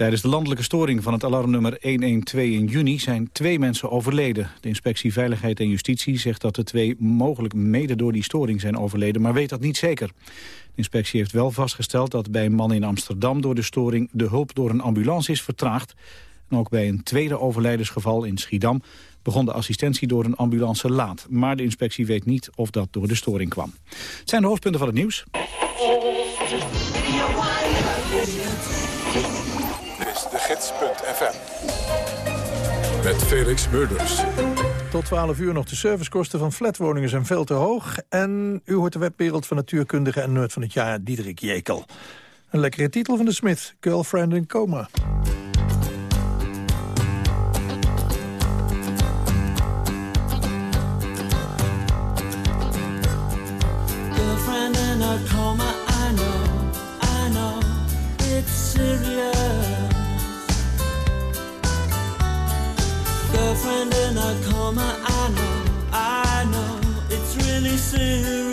Tijdens de landelijke storing van het alarmnummer 112 in juni zijn twee mensen overleden. De inspectie Veiligheid en Justitie zegt dat de twee mogelijk mede door die storing zijn overleden, maar weet dat niet zeker. De inspectie heeft wel vastgesteld dat bij een man in Amsterdam door de storing de hulp door een ambulance is vertraagd. En ook bij een tweede overlijdensgeval in Schiedam begon de assistentie door een ambulance laat. Maar de inspectie weet niet of dat door de storing kwam. Het zijn de hoofdpunten van het nieuws. gids.fm. Met Felix Murders. Tot 12 uur nog de servicekosten van flatwoningen zijn veel te hoog. En u hoort de webwereld van natuurkundige en nerd van het jaar Diederik Jekel. Een lekkere titel van de Smith, Girlfriend in Coma. soon.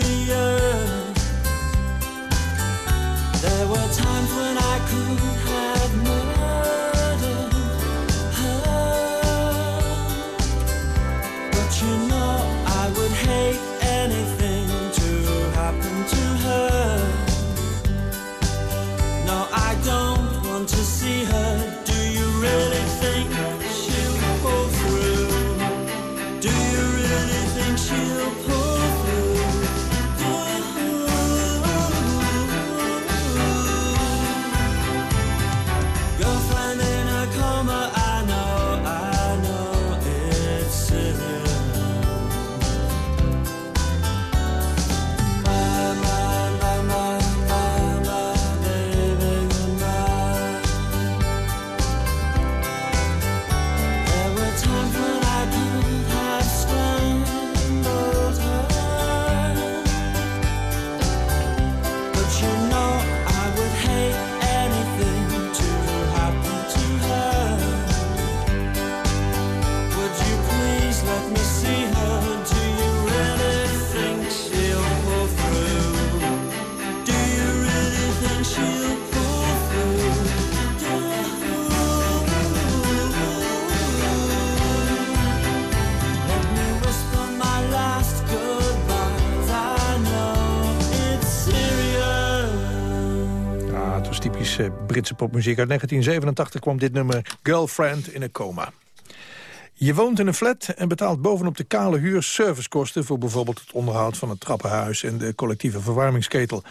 Britse popmuziek. Uit 1987 kwam dit nummer Girlfriend in a Coma. Je woont in een flat en betaalt bovenop de kale huur servicekosten... voor bijvoorbeeld het onderhoud van het trappenhuis en de collectieve verwarmingsketel.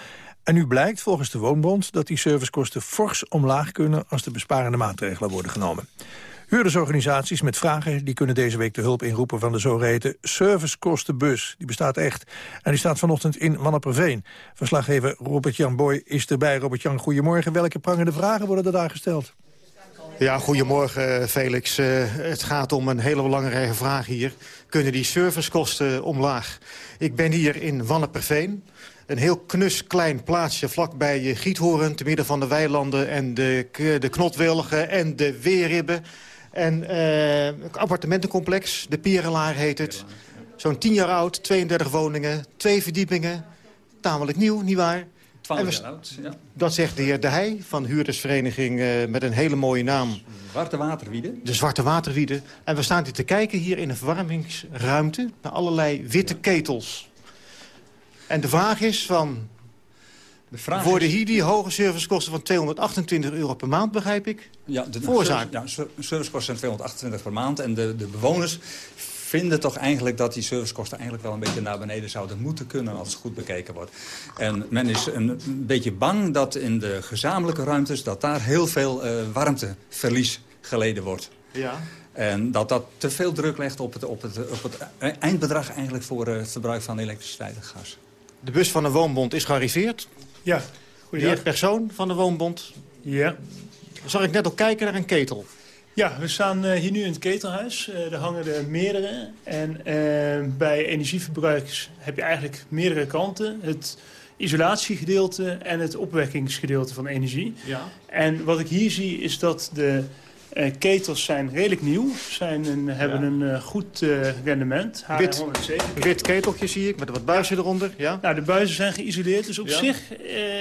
En nu blijkt volgens de Woonbond dat die servicekosten fors omlaag kunnen... als de besparende maatregelen worden genomen. Huurdersorganisaties met vragen die kunnen deze week de hulp inroepen van de zogeheten servicekostenbus. Die bestaat echt. En die staat vanochtend in Manneperveen. Verslaggever Robert-Jan Boy is erbij. Robert-Jan, goedemorgen. Welke prangende vragen worden er daar gesteld? Ja, goedemorgen Felix. Uh, het gaat om een hele belangrijke vraag hier. Kunnen die servicekosten omlaag? Ik ben hier in Wanneperveen. Een heel knus klein plaatsje vlakbij Giethoorn... te midden van de weilanden en de, de knotwilgen en de weerribben. En een appartementencomplex, de Pierelaar heet het. Zo'n 10 jaar oud, 32 woningen, twee verdiepingen. Tamelijk nieuw, nietwaar? 12 jaar oud, ja. Dat zegt de heer De Heij van de huurdersvereniging uh, met een hele mooie naam. Zwarte Waterwiede. De Zwarte Waterwiede. En we staan hier te kijken hier in een verwarmingsruimte... naar allerlei witte ketels. En de vraag is van... De vraag worden is... hier die hoge servicekosten van 228 euro per maand, begrijp ik? Ja, de Voorzaak. Ja, servicekosten zijn 228 per maand. En de, de bewoners vinden toch eigenlijk dat die servicekosten eigenlijk wel een beetje naar beneden zouden moeten kunnen als het goed bekeken wordt. En men is een, een beetje bang dat in de gezamenlijke ruimtes dat daar heel veel uh, warmteverlies geleden wordt. Ja. En dat dat te veel druk legt op het, op het, op het eindbedrag eigenlijk voor het verbruik van elektriciteit en gas. De bus van de Woonbond is gearriveerd. Ja, De heer persoon van de Woonbond. Ja. Zal ik net ook kijken naar een ketel? Ja, we staan uh, hier nu in het ketelhuis. Uh, er hangen er meerdere. En uh, bij energieverbruik heb je eigenlijk meerdere kanten. Het isolatiegedeelte en het opwekkingsgedeelte van energie. Ja. En wat ik hier zie is dat de ketels zijn redelijk nieuw. Zijn een, hebben een uh, goed uh, rendement. Wit, wit keteltje zie ik, met wat buizen eronder. Ja? Nou, de buizen zijn geïsoleerd. Dus op zich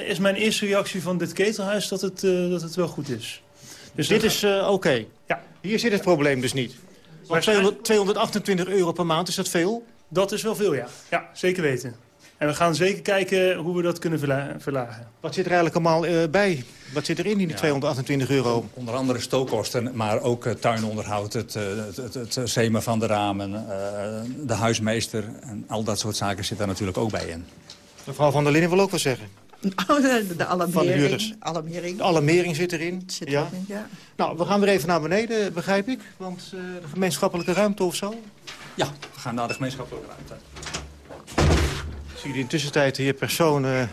is mijn eerste reactie van dit ketelhuis dat het, dat het wel goed is. Dus dit is uh, oké? Okay. Ja. Hier zit het probleem dus niet? Maar 200, 228 euro per maand, is dat veel? Dat is wel veel, ja. Ja, zeker weten. En we gaan zeker kijken hoe we dat kunnen verla verlagen. Wat zit er eigenlijk allemaal uh, bij? Wat zit erin in die ja. 228 euro? Onder andere stookkosten, maar ook uh, tuinonderhoud, het, uh, het, het, het zemen van de ramen, de huismeester. En al dat soort zaken zit daar natuurlijk ook bij in. Mevrouw Van der Linden wil ook wat zeggen. Oh, de, de alarmering. Van de alarmering. De alarmering zit erin. Zit ja. erin, ja. Nou, we gaan weer even naar beneden, begrijp ik. Want uh, de gemeenschappelijke ruimte of zo? Ja, we gaan naar de gemeenschappelijke ruimte. Je in de tussentijd hier personen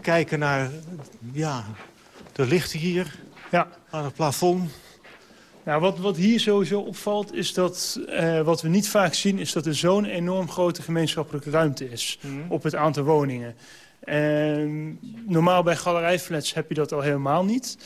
kijken naar ja, de lichten hier ja. aan het plafond. Nou, wat, wat hier sowieso opvalt is dat, uh, wat we niet vaak zien... is dat er zo'n enorm grote gemeenschappelijke ruimte is mm. op het aantal woningen. Uh, normaal bij galerijflats heb je dat al helemaal niet.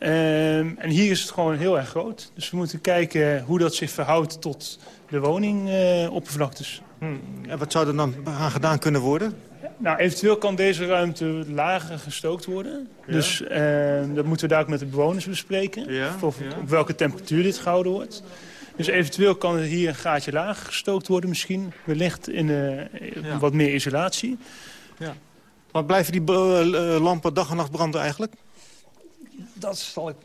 Uh, en hier is het gewoon heel erg groot. Dus we moeten kijken hoe dat zich verhoudt tot de woningoppervlaktes. Hmm. En wat zou er dan aan gedaan kunnen worden? Nou, eventueel kan deze ruimte lager gestookt worden. Ja. Dus uh, dat moeten we daar ook met de bewoners bespreken. Ja. Of, ja. Op welke temperatuur dit gehouden wordt. Dus eventueel kan er hier een gaatje lager gestookt worden misschien. Wellicht in uh, ja. wat meer isolatie. Ja. Maar blijven die uh, lampen dag en nacht branden eigenlijk? Dat zal ik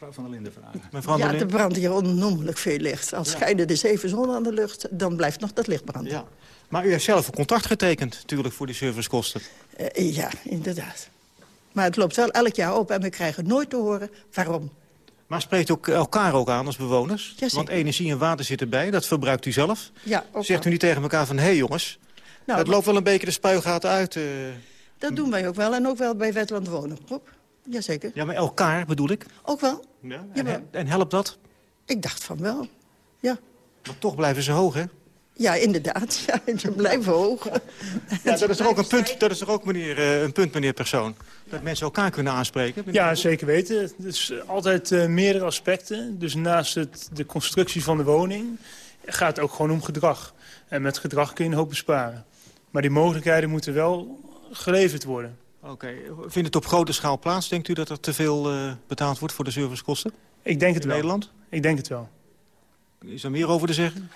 mevrouw Van der Linden vragen. Mevrouw ja, er brandt hier onnoemelijk veel licht. Als ja. schijnen de zeven zon aan de lucht, dan blijft nog dat licht branden. Ja. Maar u heeft zelf een contract getekend, natuurlijk, voor die servicekosten. Uh, ja, inderdaad. Maar het loopt wel elk jaar op en we krijgen nooit te horen waarom. Maar spreekt ook elkaar ook aan als bewoners? Want energie en water zit erbij, dat verbruikt u zelf. Ja, ook Zegt u niet tegen elkaar van, hé hey, jongens, nou, het loopt wel een beetje de spuigaten uit. Uh... Dat doen wij ook wel en ook wel bij Wetland Wonen. Jazeker. Ja, maar elkaar bedoel ik? Ook wel. Ja, en, en helpt dat? Ik dacht van wel, ja. Maar toch blijven ze hoog, hè? Ja, inderdaad. <laughs> Ja, ze blijven hoog. Ja, dat is toch ook een punt, dat is toch ook meneer, uh, een punt, meneer Persoon? Dat mensen elkaar kunnen aanspreken? Ja, zeker weten. Het is altijd uh, meerdere aspecten. Dus naast het, de constructie van de woning gaat het ook gewoon om gedrag. En met gedrag kun je een hoop besparen. Maar die mogelijkheden moeten wel geleverd worden. Oké. Okay. Vindt het op grote schaal plaats? Denkt u dat er te veel uh, betaald wordt voor de servicekosten? Ik denk het In wel. Nederland? Ik denk het wel. Is er meer over te zeggen?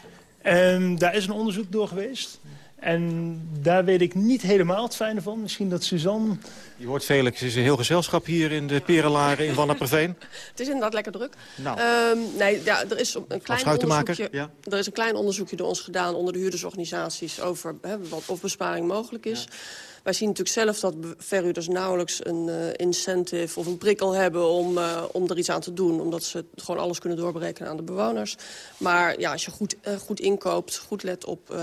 Um, daar is een onderzoek door geweest. En daar weet ik niet helemaal het fijne van. Misschien dat Suzanne... Je hoort Felix, het is een heel gezelschap hier in de Perenlaren in Wanneperveen. <laughs> het is inderdaad lekker druk. Nou. Um, nee, ja, er is een klein onderzoekje, ja. er is een klein onderzoekje door ons gedaan onder de huurdersorganisaties over hè, wat of besparing mogelijk is. Wij zien natuurlijk zelf dat verhuurders nauwelijks een eh, incentive of een prikkel hebben om, eh, om er iets aan te doen. Omdat ze gewoon alles kunnen doorberekenen aan de bewoners. Maar ja, als je goed, eh, goed inkoopt, goed let op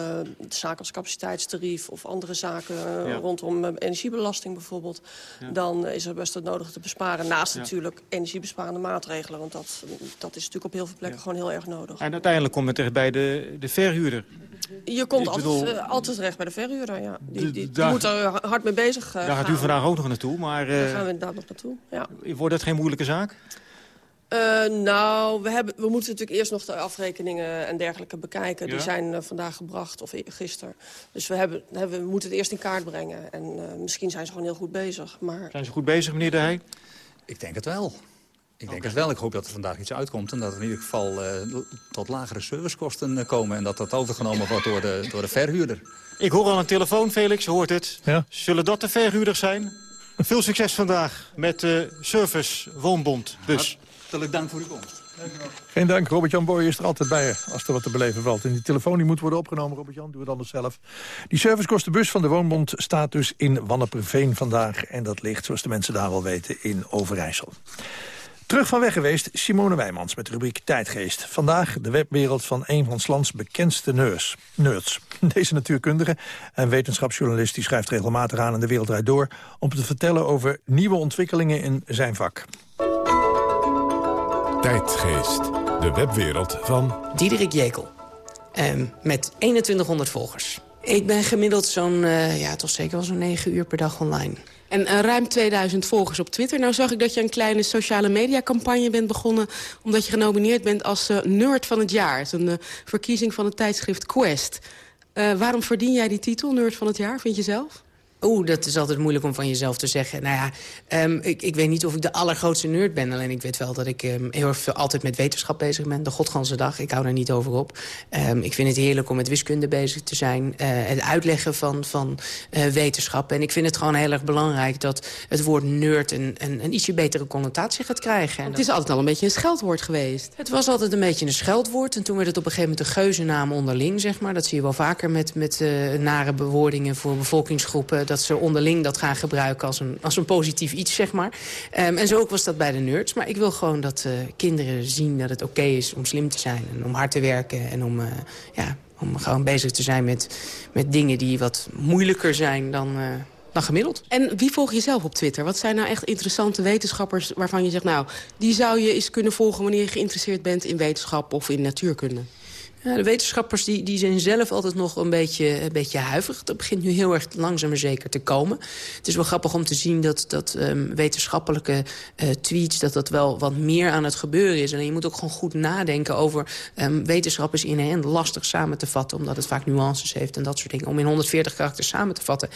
zaken als capaciteitstarief of andere zaken Ja. rondom energiebelasting bijvoorbeeld, Ja. dan is er best het nodige te besparen. Naast Ja. natuurlijk energiebesparende maatregelen, want dat, dat is natuurlijk op heel veel plekken gewoon heel erg nodig. En uiteindelijk komt het terecht bij de, de verhuurder. Je komt altijd, bedoel- altijd terecht bij de verhuurder, ja. Die, die, moet er hard mee bezig eh, Daar gaat u vandaag ook nog naartoe, maar Daar eh, gaan we inderdaad nog naartoe, ja. wordt dat geen moeilijke zaak? Eh, nou, we, hebben, we moeten natuurlijk eerst nog de afrekeningen en dergelijke bekijken. Ja? Die zijn vandaag gebracht, of e- gisteren. Dus we, hebben, hebben, we moeten het eerst in kaart brengen. En eh, misschien zijn ze gewoon heel goed bezig. Maar Zijn ze goed bezig, meneer De Heij? Ik denk het wel. Ik denk het wel. Ik hoop dat er vandaag iets uitkomt. En dat er in ieder geval eh, tot lagere servicekosten eh, komen. En dat dat overgenomen wordt door de, door de verhuurder. Ik hoor al een telefoon, Felix, hoort het. Zullen dat de verhuurders zijn? Veel succes vandaag met de Service Woonbond Bus. Hartelijk dank voor uw komst. Geen dank, Robert-Jan Boy is er altijd bij als er wat te beleven valt. En die telefoon die moet worden opgenomen, Robert-Jan, doe het anders zelf. Die servicekostenbus van de Woonbond staat dus in Wanneperveen vandaag. En dat ligt, zoals de mensen daar wel weten, in Overijssel. Terug van weg geweest, Simone Wijmans met de rubriek Tijdgeest. Vandaag de webwereld van een van 's lands bekendste nerds. nerds. <laughs> Deze natuurkundige en wetenschapsjournalist die schrijft regelmatig aan in de Wereld Draait Door... om te vertellen over nieuwe ontwikkelingen in zijn vak. Tijdgeest, de webwereld van... Diederik Jekel. Ehm, met 2100 volgers. Ik ben gemiddeld zo'n, eh, ja, toch zeker wel zo'n 9 uur per dag online. En eh, ruim 2000 volgers op Twitter. Nou zag ik dat je een kleine sociale mediacampagne bent begonnen... omdat je genomineerd bent als eh, Nerd van het Jaar. Het is een eh, verkiezing van het tijdschrift Quest. Waarom verdien jij die titel, Nerd van het Jaar, vind je zelf? Oeh, dat is altijd moeilijk om van jezelf te zeggen. Nou ja, ehm, ik, ik weet niet of ik de allergrootste nerd ben. Alleen ik weet wel dat ik ehm, heel erg veel altijd met wetenschap bezig ben. De godganse dag, ik hou daar niet over op. Ehm, ik vind het heerlijk om met wiskunde bezig te zijn. eh, het uitleggen van, van eh, wetenschap. En ik vind het gewoon heel erg belangrijk... dat het woord nerd een, een, een ietsje betere connotatie gaat krijgen. En Het is altijd al een beetje een scheldwoord geweest. het was altijd een beetje een scheldwoord. En toen werd het op een gegeven moment een geuzennaam onderling, zeg maar. Dat zie je wel vaker met, met eh, nare bewoordingen voor bevolkingsgroepen. Dat ze onderling dat gaan gebruiken als een, als een positief iets, zeg maar. Ehm, en zo ook was dat bij de nerds. Maar ik wil gewoon dat eh, kinderen zien dat het oké is om slim te zijn. En om hard te werken. En om, eh, ja, om gewoon bezig te zijn met, met dingen die wat moeilijker zijn dan... eh, dan gemiddeld. En wie volg je zelf op Twitter? Wat zijn nou echt interessante wetenschappers waarvan je zegt... nou, die zou je eens kunnen volgen wanneer je geïnteresseerd bent in wetenschap of in natuurkunde? De wetenschappers die, die zijn zelf altijd nog een beetje, een beetje huiverig. Dat begint nu heel erg langzaam maar zeker te komen. Het is wel grappig om te zien dat, dat um, wetenschappelijke uh, tweets... dat dat wel wat meer aan het gebeuren is. En je moet ook gewoon goed nadenken over... Um, wetenschap is inherent lastig samen te vatten... omdat het vaak nuances heeft en dat soort dingen. Om in 140 karakters samen te vatten.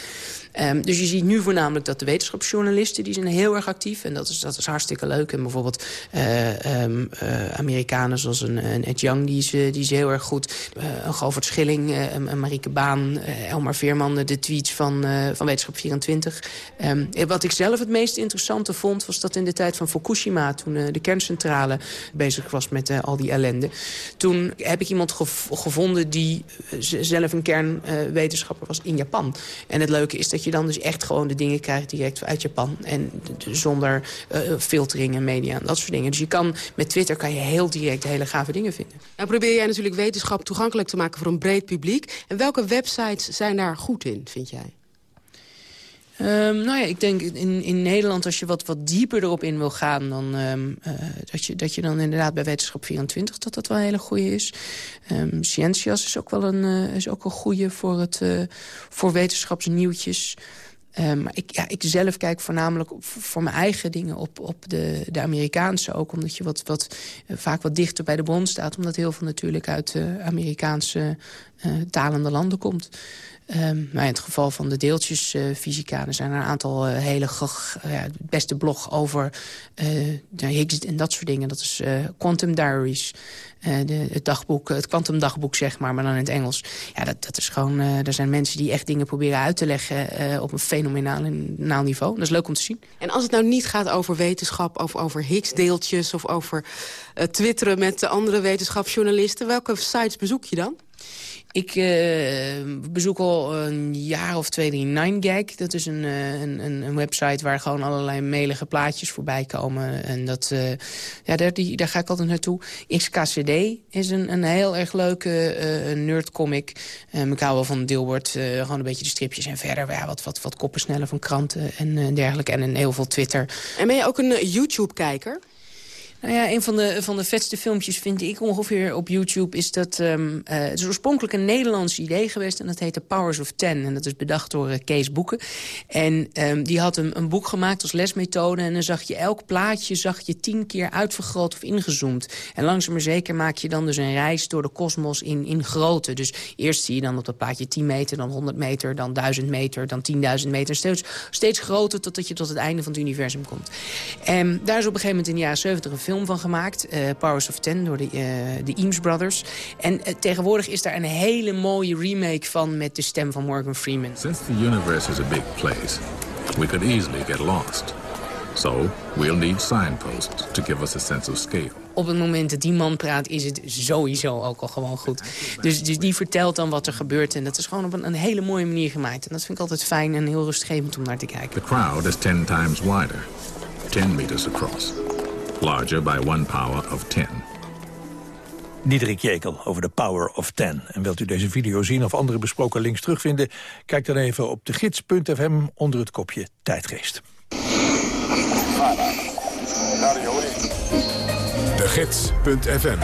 Um, dus je ziet nu voornamelijk dat de wetenschapsjournalisten... die zijn heel erg actief en dat is, dat is hartstikke leuk. En bijvoorbeeld um, uh, Amerikanen zoals een, een Ed Young... die is, die heel erg goed. Uh, een Govert Schilling, een Marieke Baan, uh, Elmar Veerman... de tweets van, van Wetenschap 24. Um, wat ik zelf het meest interessante vond... was dat in de tijd van Fukushima... toen de kerncentrale bezig was met al die ellende... toen heb ik iemand gev gevonden die zelf een kernwetenschapper was in Japan. En het leuke is dat je dan dus echt gewoon de dingen krijgt direct uit Japan. En zonder filtering en media en dat soort dingen. Dus je kan, met Twitter kan je heel direct hele gave dingen vinden. Nou probeer jij natuurlijk wetenschap toegankelijk te maken voor een breed publiek. En welke websites zijn daar goed in, vind jij? Um, nou ja, ik denk in, in Nederland, als je wat, wat dieper erop in wil gaan... Dan, um, uh, dat, je, dat je dan inderdaad bij Wetenschap 24 dat dat wel een hele goede is. Um, is ook wel een, uh, is ook een goede voor, het, uh, voor wetenschapsnieuwtjes. Um, maar ik, ja, ik zelf kijk voornamelijk voor mijn eigen dingen op, op de, de Amerikaanse ook. Omdat je wat, wat, uh, vaak wat dichter bij de bron staat. Omdat heel veel natuurlijk uit de Amerikaanse uh, talende landen komt. Maar in het geval van de deeltjesfysica... er zijn er een aantal uh, hele... Uh, ja, beste blog over de Higgs en dat soort dingen. Dat is Quantum Diaries. De, het dagboek, het Quantum dagboek, zeg maar, maar dan in het Engels. Ja, dat, dat is gewoon... er zijn mensen die echt dingen proberen uit te leggen... op een fenomenaal niveau. Dat is leuk om te zien. En als het nou niet gaat over wetenschap... of over Higgs-deeltjes of over twitteren met de andere wetenschapsjournalisten... welke sites bezoek je dan? Ik eh, bezoek al een jaar of twee, drie 9gag. Dat is een, eh, een, een, een website waar gewoon allerlei melige plaatjes voorbij komen. En dat, eh, ja, daar, daar ga ik altijd naartoe. XKCD is een, een heel erg leuke nerdcomic. Eh, ik hou wel van Dilbert. gewoon een beetje de stripjes en verder ja, wat, wat, wat koppen sneller van kranten en dergelijke. En een heel veel Twitter. En ben je ook een YouTube-kijker? Nou ja, een van de, van de vetste filmpjes vind ik ongeveer op YouTube... is dat ehm, eh, het is oorspronkelijk een Nederlands idee geweest... en dat heette Powers of Ten. En dat is bedacht door eh, Kees Boeken. En ehm, die had een, een boek gemaakt als lesmethode... en dan zag je elk plaatje zag je tien keer uitvergroot of ingezoomd. En langzaam maar zeker maak je dan dus een reis door de kosmos in, in grootte. Dus eerst zie je dan op dat plaatje 10 meter, dan 100 meter... dan 1000 meter, dan 10.000 meter. Steeds, steeds groter totdat je tot het einde van het universum komt. En daar is op een gegeven moment in de jaren 70 een van gemaakt. eh, Powers of Ten door de, eh, de Eames Brothers. En eh, tegenwoordig is daar een hele mooie remake van... met de stem van Morgan Freeman. Since the universe is a big place, we could easily get lost. So, we'll need signposts to give us a sense of scale. Op het moment dat die man praat is het sowieso ook al gewoon goed. Dus, dus die vertelt dan wat er gebeurt. En dat is gewoon op een, een hele mooie manier gemaakt. En dat vind ik altijd fijn en heel rustgevend om naar te kijken. The crowd is 10 times wider, 10 meters across, larger by one power of 10. Diederik Jekel over de Power of 10. En wilt u deze video zien of andere besproken links terugvinden... kijk dan even op de gids.fm onder het kopje Tijdgeest. De Gids.fm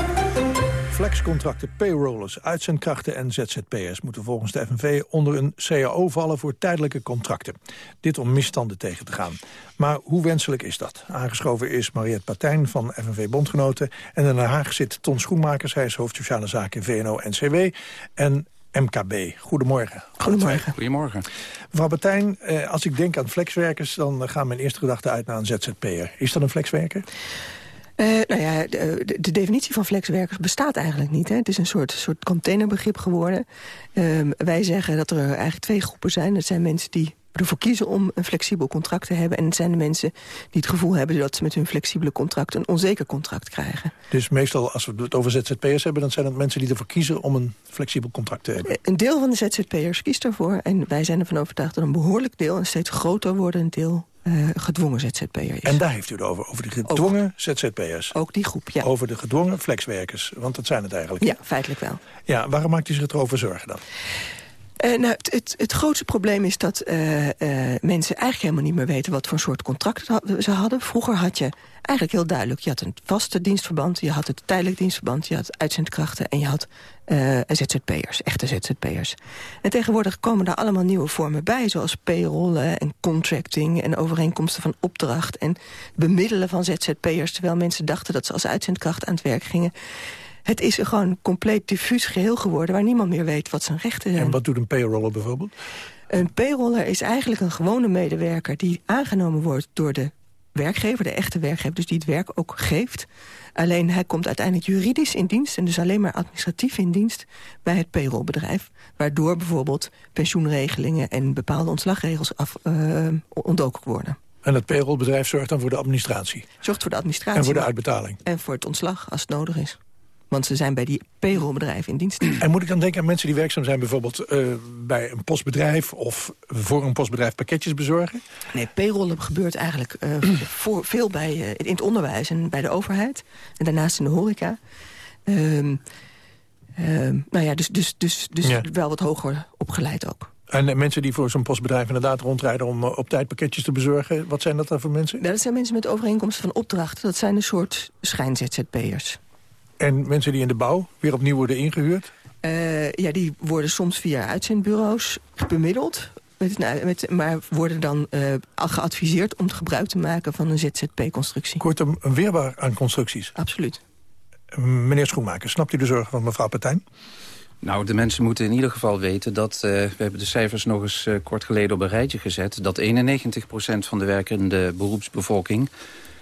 Flexcontracten, payrollers, uitzendkrachten en ZZP'ers... moeten volgens de FNV onder een CAO vallen voor tijdelijke contracten. Dit om misstanden tegen te gaan. Maar hoe wenselijk is dat? Aangeschoven is Mariette Patijn van FNV Bondgenoten... en in Den Haag zit Ton Schoenmakers, hij is hoofd sociale zaken VNO-NCW... en MKB. Goedemorgen. Goedemorgen. Goedemorgen. Mevrouw Patijn, eh, als ik denk aan flexwerkers... dan gaan mijn eerste gedachten uit naar een ZZP'er. Is dat een flexwerker? Eh, nou ja, de, de- de definitie van flexwerkers bestaat eigenlijk niet. Hè. Het is een soort, soort containerbegrip geworden. Ehm, wij zeggen dat er eigenlijk twee groepen zijn. Dat zijn mensen die ervoor kiezen om een flexibel contract te hebben. En het zijn de mensen die het gevoel hebben... dat ze met hun flexibele contract een onzeker contract krijgen. Dus meestal, als we het over ZZP'ers hebben... dan zijn het mensen die ervoor kiezen om een flexibel contract te hebben. Een deel van de ZZP'ers kiest daarvoor. En wij zijn ervan overtuigd dat een behoorlijk deel... een steeds groter wordend deel eh, gedwongen ZZP'er is. En daar heeft u het over, over de gedwongen ZZP'ers. Ook die groep, ja. Over de gedwongen flexwerkers, want dat zijn het eigenlijk. Ja, feitelijk wel. Ja, waarom maakt u zich erover zorgen dan? Eh, nou, het, het, het grootste probleem is dat eh, mensen eigenlijk helemaal niet meer weten... wat voor soort contract ze hadden. Vroeger had je eigenlijk heel duidelijk... je had een vaste dienstverband, je had het tijdelijk dienstverband... je had uitzendkrachten en je had eh, ZZP'ers, echte ZZP'ers. En tegenwoordig komen daar allemaal nieuwe vormen bij... zoals payrollen en contracting en overeenkomsten van opdracht... en bemiddelen van ZZP'ers... terwijl mensen dachten dat ze als uitzendkracht aan het werk gingen... Het is een gewoon compleet diffuus geheel geworden... waar niemand meer weet wat zijn rechten zijn. En wat doet een payroller bijvoorbeeld? Een payroller is eigenlijk een gewone medewerker... die aangenomen wordt door de werkgever, de echte werkgever... dus die het werk ook geeft. Alleen hij komt uiteindelijk juridisch in dienst... en dus alleen maar administratief in dienst bij het payrollbedrijf. Waardoor bijvoorbeeld pensioenregelingen... en bepaalde ontslagregels af, eh, ontdoken worden. En het payrollbedrijf zorgt dan voor de administratie. Zorgt voor de administratie. En voor de uitbetaling. En voor het ontslag als het nodig is. Want ze zijn bij die payrollbedrijven in dienst. En moet ik dan denken aan mensen die werkzaam zijn... bijvoorbeeld eh, bij een postbedrijf of voor een postbedrijf pakketjes bezorgen? Nee, payrollen gebeurt eigenlijk eh, <clears throat> voor, veel bij, eh, in het onderwijs en bij de overheid. En daarnaast in de horeca. Ehm, nou ja, dus, dus, dus, dus Ja. wel wat hoger opgeleid ook. En mensen die voor zo'n postbedrijf inderdaad rondrijden... om op tijd pakketjes te bezorgen, wat zijn dat dan voor mensen? Ja, dat zijn mensen met overeenkomsten van opdrachten. Dat zijn een soort schijn-ZZP'ers. En mensen die in de bouw weer opnieuw worden ingehuurd? Eh, ja, die worden soms via uitzendbureaus bemiddeld. Met, nou, met, maar worden dan eh, al geadviseerd om gebruik te maken van een ZZP-constructie. Kortom, een weerbaar aan constructies. Absoluut. Meneer Schoenmaker, snapt u de zorgen van mevrouw Partijn? Nou, de mensen moeten in ieder geval weten dat... eh, we hebben de cijfers nog eens kort geleden op een rijtje gezet... dat 91% van de werkende beroepsbevolking...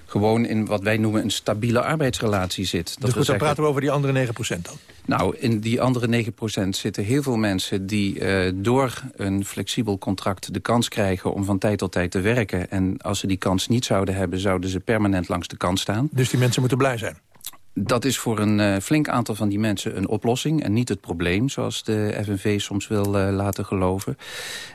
gewoon in wat wij noemen een stabiele arbeidsrelatie zit. Dat dus goed, dan zeggen- praten we over die andere 9% dan. Nou, in die andere 9% zitten heel veel mensen die eh, door een flexibel contract de kans krijgen om van tijd tot tijd te werken. En als ze die kans niet zouden hebben, zouden ze permanent langs de kant staan. Dus die mensen moeten blij zijn? Dat is voor een uh, flink aantal van die mensen een oplossing... en niet het probleem, zoals de FNV soms wil uh, laten geloven.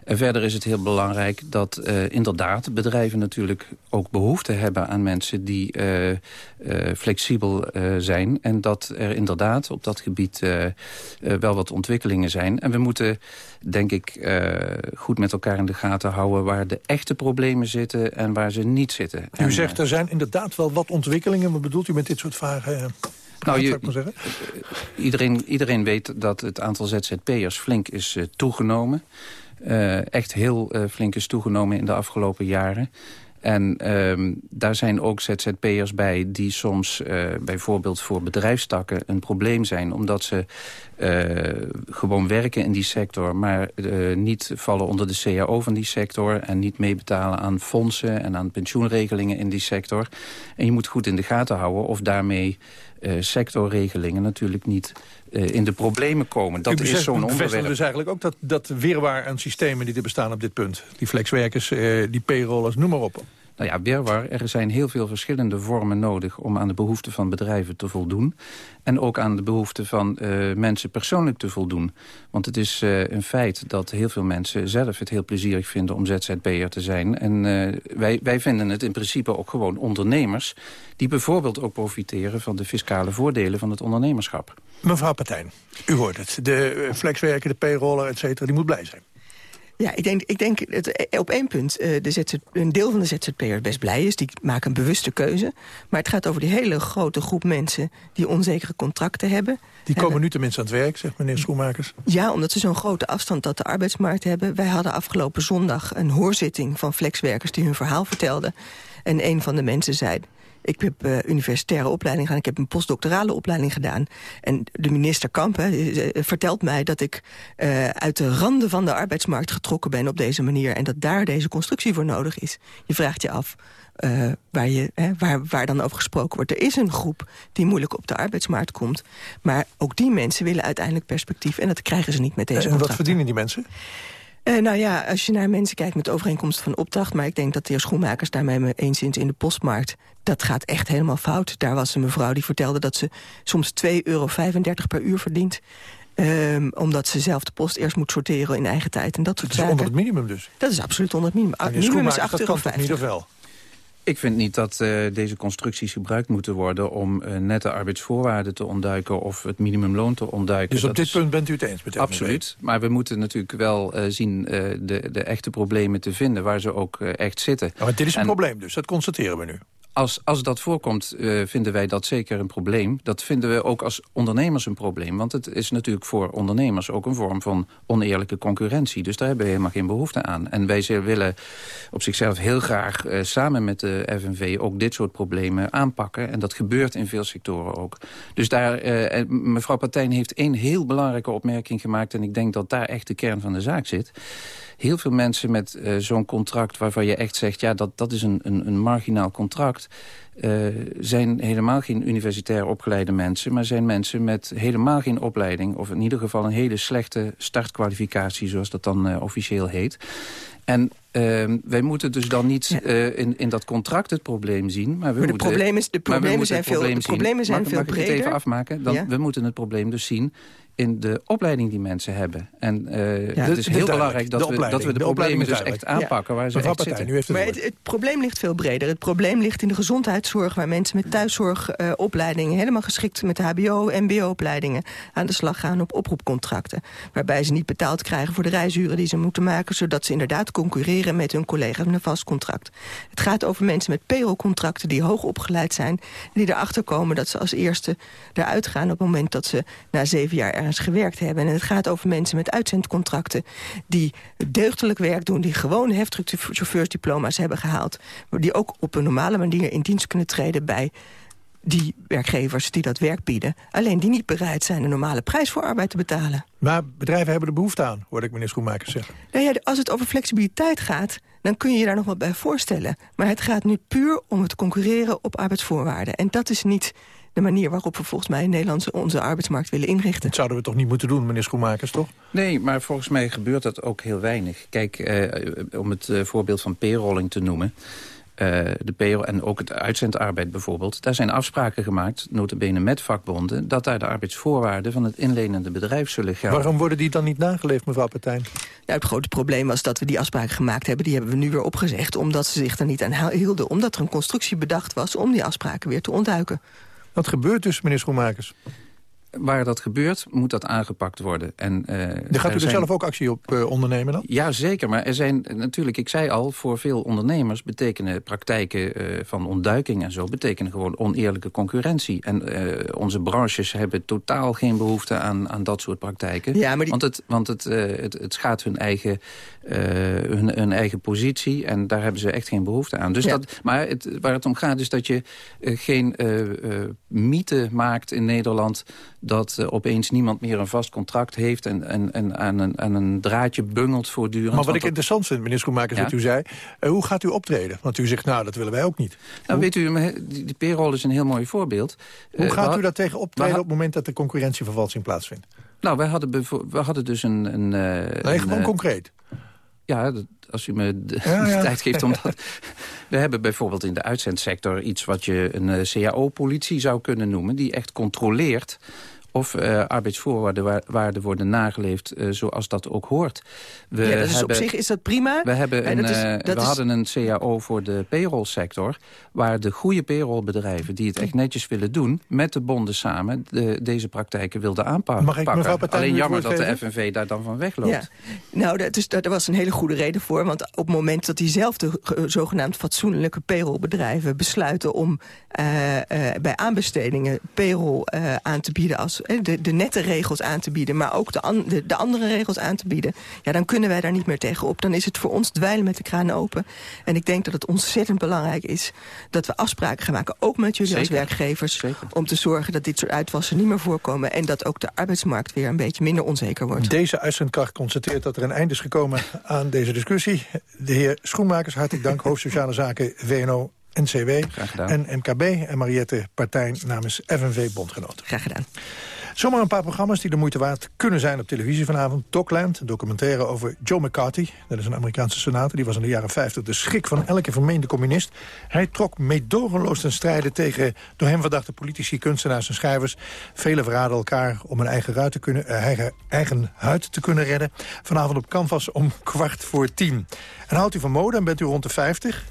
En verder is het heel belangrijk dat uh, inderdaad bedrijven natuurlijk ook behoefte hebben... aan mensen die flexibel zijn. En dat er inderdaad op dat gebied wel wat ontwikkelingen zijn. En we moeten, denk ik, goed met elkaar in de gaten houden... waar de echte problemen zitten en waar ze niet zitten. U en, zegt er zijn inderdaad wel wat ontwikkelingen. Wat bedoelt u met dit soort vragen? Nou, je, iedereen, iedereen weet dat het aantal ZZP'ers flink is uh, toegenomen. Uh, echt heel uh, flink is toegenomen in de afgelopen jaren. En um, daar zijn ook ZZP'ers bij die soms uh, bijvoorbeeld voor bedrijfstakken een probleem zijn. Omdat ze uh, gewoon werken in die sector, maar uh, niet vallen onder de CAO van die sector. En niet meebetalen aan fondsen en aan pensioenregelingen in die sector. En je moet goed in de gaten houden of daarmee sectorregelingen natuurlijk niet in de problemen komen. Dat is zo'n onderwerp. dus eigenlijk ook dat, dat wirwaar aan systemen die er bestaan op dit punt. Die flexwerkers, die payrollers, noem maar op. Nou ja, weerwar. Er zijn heel veel verschillende vormen nodig om aan de behoeften van bedrijven te voldoen. En ook aan de behoeften van uh, mensen persoonlijk te voldoen. Want het is uh, een feit dat heel veel mensen zelf het heel plezierig vinden om ZZP'er te zijn. En uh, wij, wij vinden het in principe ook gewoon ondernemers... die bijvoorbeeld ook profiteren van de fiscale voordelen van het ondernemerschap. Mevrouw Partijn, u hoort het. De flexwerker, de payroller, et cetera, die moet blij zijn. Ja, ik denk, ik denk het, op één punt, de ZZ, een deel van de ZZP'ers best blij is. Die maken een bewuste keuze. Maar het gaat over die hele grote groep mensen die onzekere contracten hebben. Die komen nu tenminste aan het werk, zegt meneer Schoenmakers. Ja, omdat ze zo'n grote afstand tot de arbeidsmarkt hebben. Wij hadden afgelopen zondag een hoorzitting van flexwerkers die hun verhaal vertelden. En een van de mensen zei... Ik heb uh, universitaire opleiding gedaan, ik heb een postdoctorale opleiding gedaan. En de minister Kamp hè, vertelt mij dat ik uh, uit de randen van de arbeidsmarkt getrokken ben op deze manier. En dat daar deze constructie voor nodig is. Je vraagt je af uh, waar, je, hè, waar, waar dan over gesproken wordt. Er is een groep die moeilijk op de arbeidsmarkt komt. Maar ook die mensen willen uiteindelijk perspectief. En dat krijgen ze niet met deze En wat verdienen die mensen? Uh, nou ja, als je naar mensen kijkt met overeenkomst van opdracht... maar ik denk dat de heer Schoenmakers daarmee me eens is in de postmarkt... dat gaat echt helemaal fout. Daar was een mevrouw die vertelde dat ze soms 2,35 euro per uur verdient... Um, omdat ze zelf de post eerst moet sorteren in eigen tijd. En dat soort dat is zaken. onder het minimum dus? Dat is absoluut onder het minimum. Het minimum is 8,50 dat euro. kan toch niet of wel? Ik vind niet dat uh, deze constructies gebruikt moeten worden... om uh, nette arbeidsvoorwaarden te ontduiken of het minimumloon te ontduiken. Dus op dat dit is... punt bent u het eens met Absoluut. Maar we moeten natuurlijk wel uh, zien de, de echte problemen te vinden... waar ze ook echt zitten. maar dit is een en... probleem dus, dat constateren we nu. Als, als dat voorkomt, uh, vinden wij dat zeker een probleem. Dat vinden we ook als ondernemers een probleem. Want het is natuurlijk voor ondernemers ook een vorm van oneerlijke concurrentie. Dus daar hebben we helemaal geen behoefte aan. En wij willen op zichzelf heel graag uh, samen met de FNV ook dit soort problemen aanpakken. En dat gebeurt in veel sectoren ook. Dus daar, uh, mevrouw Partijn heeft één heel belangrijke opmerking gemaakt. En ik denk dat daar echt de kern van de zaak zit heel veel mensen met uh, zo'n contract waarvan je echt zegt... ja, dat, dat is een, een, een marginaal contract... Uh, zijn helemaal geen universitair opgeleide mensen... maar zijn mensen met helemaal geen opleiding... of in ieder geval een hele slechte startkwalificatie... zoals dat dan uh, officieel heet. En uh, wij moeten dus dan niet ja. uh, in, in dat contract het probleem zien. Maar, we maar de moeten, problemen, de problemen zijn veel, probleem de problemen zijn mag, veel mag breder. ik het even afmaken? Dan, ja? We moeten het probleem dus zien in de opleiding die mensen hebben. En uh, ja, het is heel belangrijk dat we, dat we de, de problemen dus echt aanpakken waar ze Mevrouw echt Partij, zitten. Nu heeft het maar het, het, probleem ligt veel breder. Het probleem ligt in de gezondheidszorg... waar mensen met thuiszorgopleidingen... Uh, helemaal geschikt met hbo- en mbo-opleidingen... aan de slag gaan op oproepcontracten. Waarbij ze niet betaald krijgen voor de reisuren die ze moeten maken... zodat ze inderdaad concurreren met hun collega's met een vast contract. Het gaat over mensen met payrollcontracten die hoog opgeleid zijn... die erachter komen dat ze als eerste eruit gaan... op het moment dat ze na zeven jaar ergens gewerkt hebben. En het gaat over mensen met uitzendcontracten... die deugdelijk werk doen, die gewoon heftruckchauffeursdiploma's hebben gehaald... die ook op een normale manier in dienst kunnen treden bij die werkgevers die dat werk bieden. Alleen die niet bereid zijn een normale prijs voor arbeid te betalen. Maar bedrijven hebben er behoefte aan, hoorde ik meneer Schoenmakers zeggen. Nou ja, als het over flexibiliteit gaat, dan kun je je daar nog wat bij voorstellen. Maar het gaat nu puur om het concurreren op arbeidsvoorwaarden. En dat is niet de manier waarop we volgens mij in Nederland onze arbeidsmarkt willen inrichten. Dat zouden we toch niet moeten doen, meneer Schoenmakers, toch? Nee, maar volgens mij gebeurt dat ook heel weinig. Kijk, eh, om het uh, voorbeeld van payrolling te noemen... eh, de PO en ook het uitzendarbeid bijvoorbeeld... daar zijn afspraken gemaakt, notabene met vakbonden... dat daar de arbeidsvoorwaarden van het inlenende bedrijf zullen gelden. Waarom worden die dan niet nageleefd, mevrouw Partijn? Ja, het grote probleem was dat we die afspraken gemaakt hebben. Die hebben we nu weer opgezegd, omdat ze zich er niet aan hielden. Omdat er een constructie bedacht was om die afspraken weer te ontduiken. Wat gebeurt dus, meneer Schoenmakers? Waar dat gebeurt, moet dat aangepakt worden. En, uh, gaat u er zijn... zelf ook actie op uh, ondernemen dan? Ja, zeker. Maar er zijn natuurlijk, ik zei al, voor veel ondernemers... betekenen praktijken uh, van ontduiking en zo... betekenen gewoon oneerlijke concurrentie. En onze branches hebben totaal geen behoefte aan, aan dat soort praktijken. Ja, maar die... Want, het, want het, het, het schaadt hun eigen, hun, hun, eigen positie... en daar hebben ze echt geen behoefte aan. Dus ja. dat, maar het, waar het om gaat is dat je geen mythe maakt in Nederland dat uh, opeens niemand meer een vast contract heeft... en, en, en aan, een, aan een draadje bungelt voortdurend. Maar wat ik interessant vind, meneer Schoenmakers, ja? wat u zei... Uh, hoe gaat u optreden? Want u zegt, nou, dat willen wij ook niet. Nou, weet u, die, die payroll is een heel mooi voorbeeld. Hoe uh, gaat u daar tegen optreden op het moment dat de concurrentievervalsing plaatsvindt? Nou, wij hadden, we hadden dus een... een nee, een, gewoon concreet. Ja, als u me de, ja, ja. de <laughs> tijd geeft om dat... We hebben bijvoorbeeld in de uitzendsector iets wat je een CAO-politie zou kunnen noemen... die echt controleert of uh, arbeidsvoorwaarden worden nageleefd uh, zoals dat ook hoort. We ja, dat is hebben, op zich is dat prima. We, hebben een, is, uh, we is... hadden een CAO voor de payrollsector... waar de goede payrollbedrijven die het echt netjes willen doen... met de bonden samen de, deze praktijken wilden aanpakken. Mag ik Partij Alleen jammer dat de FNV daar dan van wegloopt. Ja. Nou, dat is, daar was een hele goede reden voor. Want op het moment dat diezelfde zogenaamd fatsoenlijke payrollbedrijven... besluiten om bij aanbestedingen payroll aan te bieden... als de, de nette regels aan te bieden... maar ook de, an, de, de, andere regels aan te bieden... ja, dan kunnen wij daar niet meer tegenop. Dan is het voor ons dweilen met de kraan open. En ik denk dat het ontzettend belangrijk is... dat we afspraken gaan maken, ook met jullie Zeker. als werkgevers... Zeker. om te zorgen dat dit soort uitwassen niet meer voorkomen... en dat ook de arbeidsmarkt weer een beetje minder onzeker wordt. Deze uitzendkracht constateert dat er een eind is gekomen aan deze discussie. De heer Schoenmakers, hartelijk dank, hoofd Sociale Zaken VNO NCW en MKB. En Mariette Partijn namens FNV Bondgenoten. Graag gedaan. Zomaar een paar programma's die de moeite waard kunnen zijn op televisie vanavond. Dockland, een documentaire over Joe McCarthy. Dat is een Amerikaanse senator. Die was in de jaren 50 de schrik van elke vermeende communist. Hij trok meedogenloos ten strijde tegen door hem verdachte politici, kunstenaars en schrijvers. Velen verraden elkaar om een eigen, ruit te kunnen, uh, eigen, eigen huid te kunnen redden. Vanavond op Canvas om kwart voor tien. En houdt u van mode en bent u rond de 50...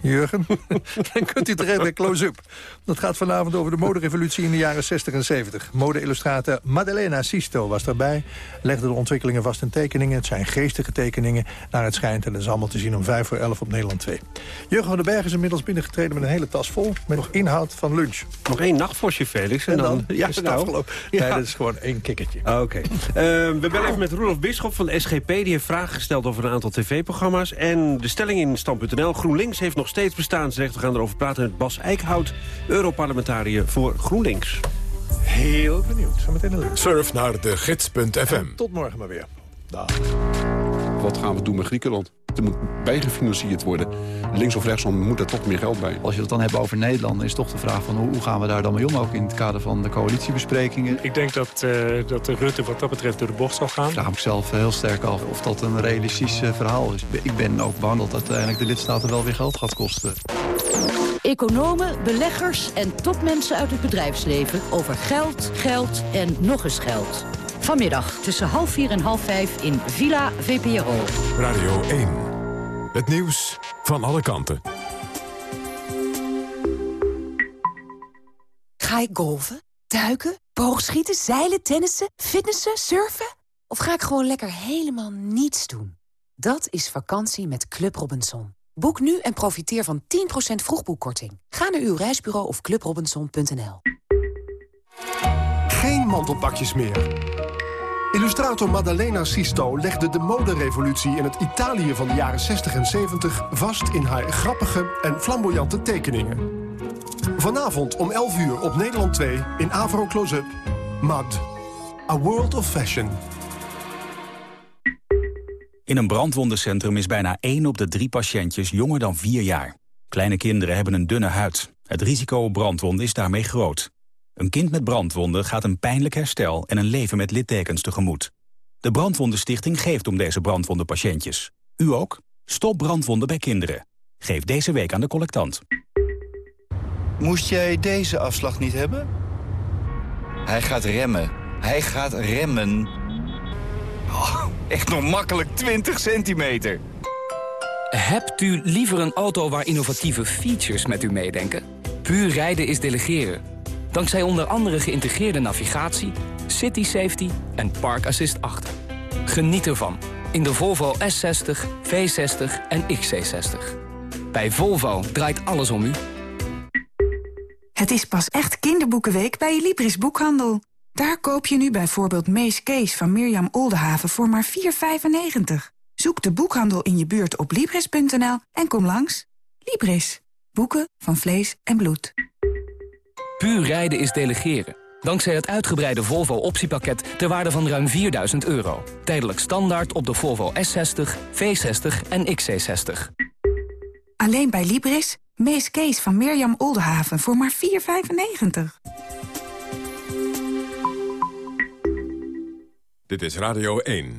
Jurgen, <laughs> dan kunt u terecht bij <laughs> Close-Up. Dat gaat vanavond over de moderevolutie in de jaren 60 en 70. Mode-illustrator Maddalena Sisto was daarbij. Legde de ontwikkelingen vast in tekeningen. Het zijn geestige tekeningen naar het schijnt. En dat is allemaal te zien om 5 voor 11 op Nederland 2. Jurgen van den Berg is inmiddels binnengetreden met een hele tas vol. Met nog inhoud van lunch. Nog één nachtvosje, Felix. En, en dan, dan ja, is het nou. afgelopen. Ja. Nee, dat is gewoon één kikkertje. Oké. Okay. Uh, we bellen even met Roelof Bisschop van de SGP. Die heeft vragen gesteld over een aantal tv-programma's. En de stelling in stand.nl. GroenLinks heeft nog steeds bestaansrecht. We gaan erover praten met Bas Eickhout, Europarlementariër voor GroenLinks. Heel benieuwd. Zometeen een Surf naar de gids.fm. Tot morgen maar weer. Dag. Wat gaan we doen met Griekenland? Er moet bijgefinancierd worden. Links of rechtsom moet er toch meer geld bij. Als je het dan hebt over Nederland, is toch de vraag van hoe gaan we daar dan mee om? Ook in het kader van de coalitiebesprekingen. Ik denk dat, uh, dat de Rutte wat dat betreft door de bocht zal gaan. Ik vraag me zelf heel sterk af of dat een realistisch uh, verhaal is. Ik ben ook bang dat uiteindelijk de lidstaten wel weer geld gaat kosten. Economen, beleggers en topmensen uit het bedrijfsleven over geld, geld en nog eens geld. Vanmiddag tussen half vier en half vijf in Villa VPRO. Radio 1. Het nieuws van alle kanten. Ga ik golven, duiken, boogschieten, zeilen, tennissen, fitnessen, surfen? Of ga ik gewoon lekker helemaal niets doen? Dat is vakantie met Club Robinson. Boek nu en profiteer van 10% vroegboekkorting. Ga naar uw reisbureau of clubrobinson.nl. Geen mantelpakjes meer. Illustrator Maddalena Sisto legde de moderevolutie in het Italië van de jaren 60 en 70 vast in haar grappige en flamboyante tekeningen. Vanavond om 11 uur op Nederland 2 in Avro Close-up. Mad. A World of Fashion. In een brandwondencentrum is bijna 1 op de 3 patiëntjes jonger dan 4 jaar. Kleine kinderen hebben een dunne huid. Het risico op brandwonden is daarmee groot. Een kind met brandwonden gaat een pijnlijk herstel en een leven met littekens tegemoet. De Brandwondenstichting geeft om deze brandwondenpatiëntjes. U ook? Stop brandwonden bij kinderen. Geef deze week aan de collectant. Moest jij deze afslag niet hebben? Hij gaat remmen. Hij gaat remmen. Oh, echt nog makkelijk 20 centimeter. Hebt u liever een auto waar innovatieve features met u meedenken? Puur rijden is delegeren. Dankzij onder andere geïntegreerde navigatie, city safety en park assist 8. Geniet ervan in de Volvo S60, V60 en XC60. Bij Volvo draait alles om u. Het is pas echt kinderboekenweek bij Libris Boekhandel. Daar koop je nu bijvoorbeeld Mees Kees van Mirjam Oldenhaven voor maar 4,95. Zoek de boekhandel in je buurt op Libris.nl en kom langs. Libris. Boeken van vlees en bloed. Puur rijden is delegeren. Dankzij het uitgebreide Volvo optiepakket ter waarde van ruim 4000 euro. Tijdelijk standaard op de Volvo S60, V60 en XC60. Alleen bij Libris. Mees Kees van Mirjam Oldenhaven voor maar 4,95. Dit is Radio 1.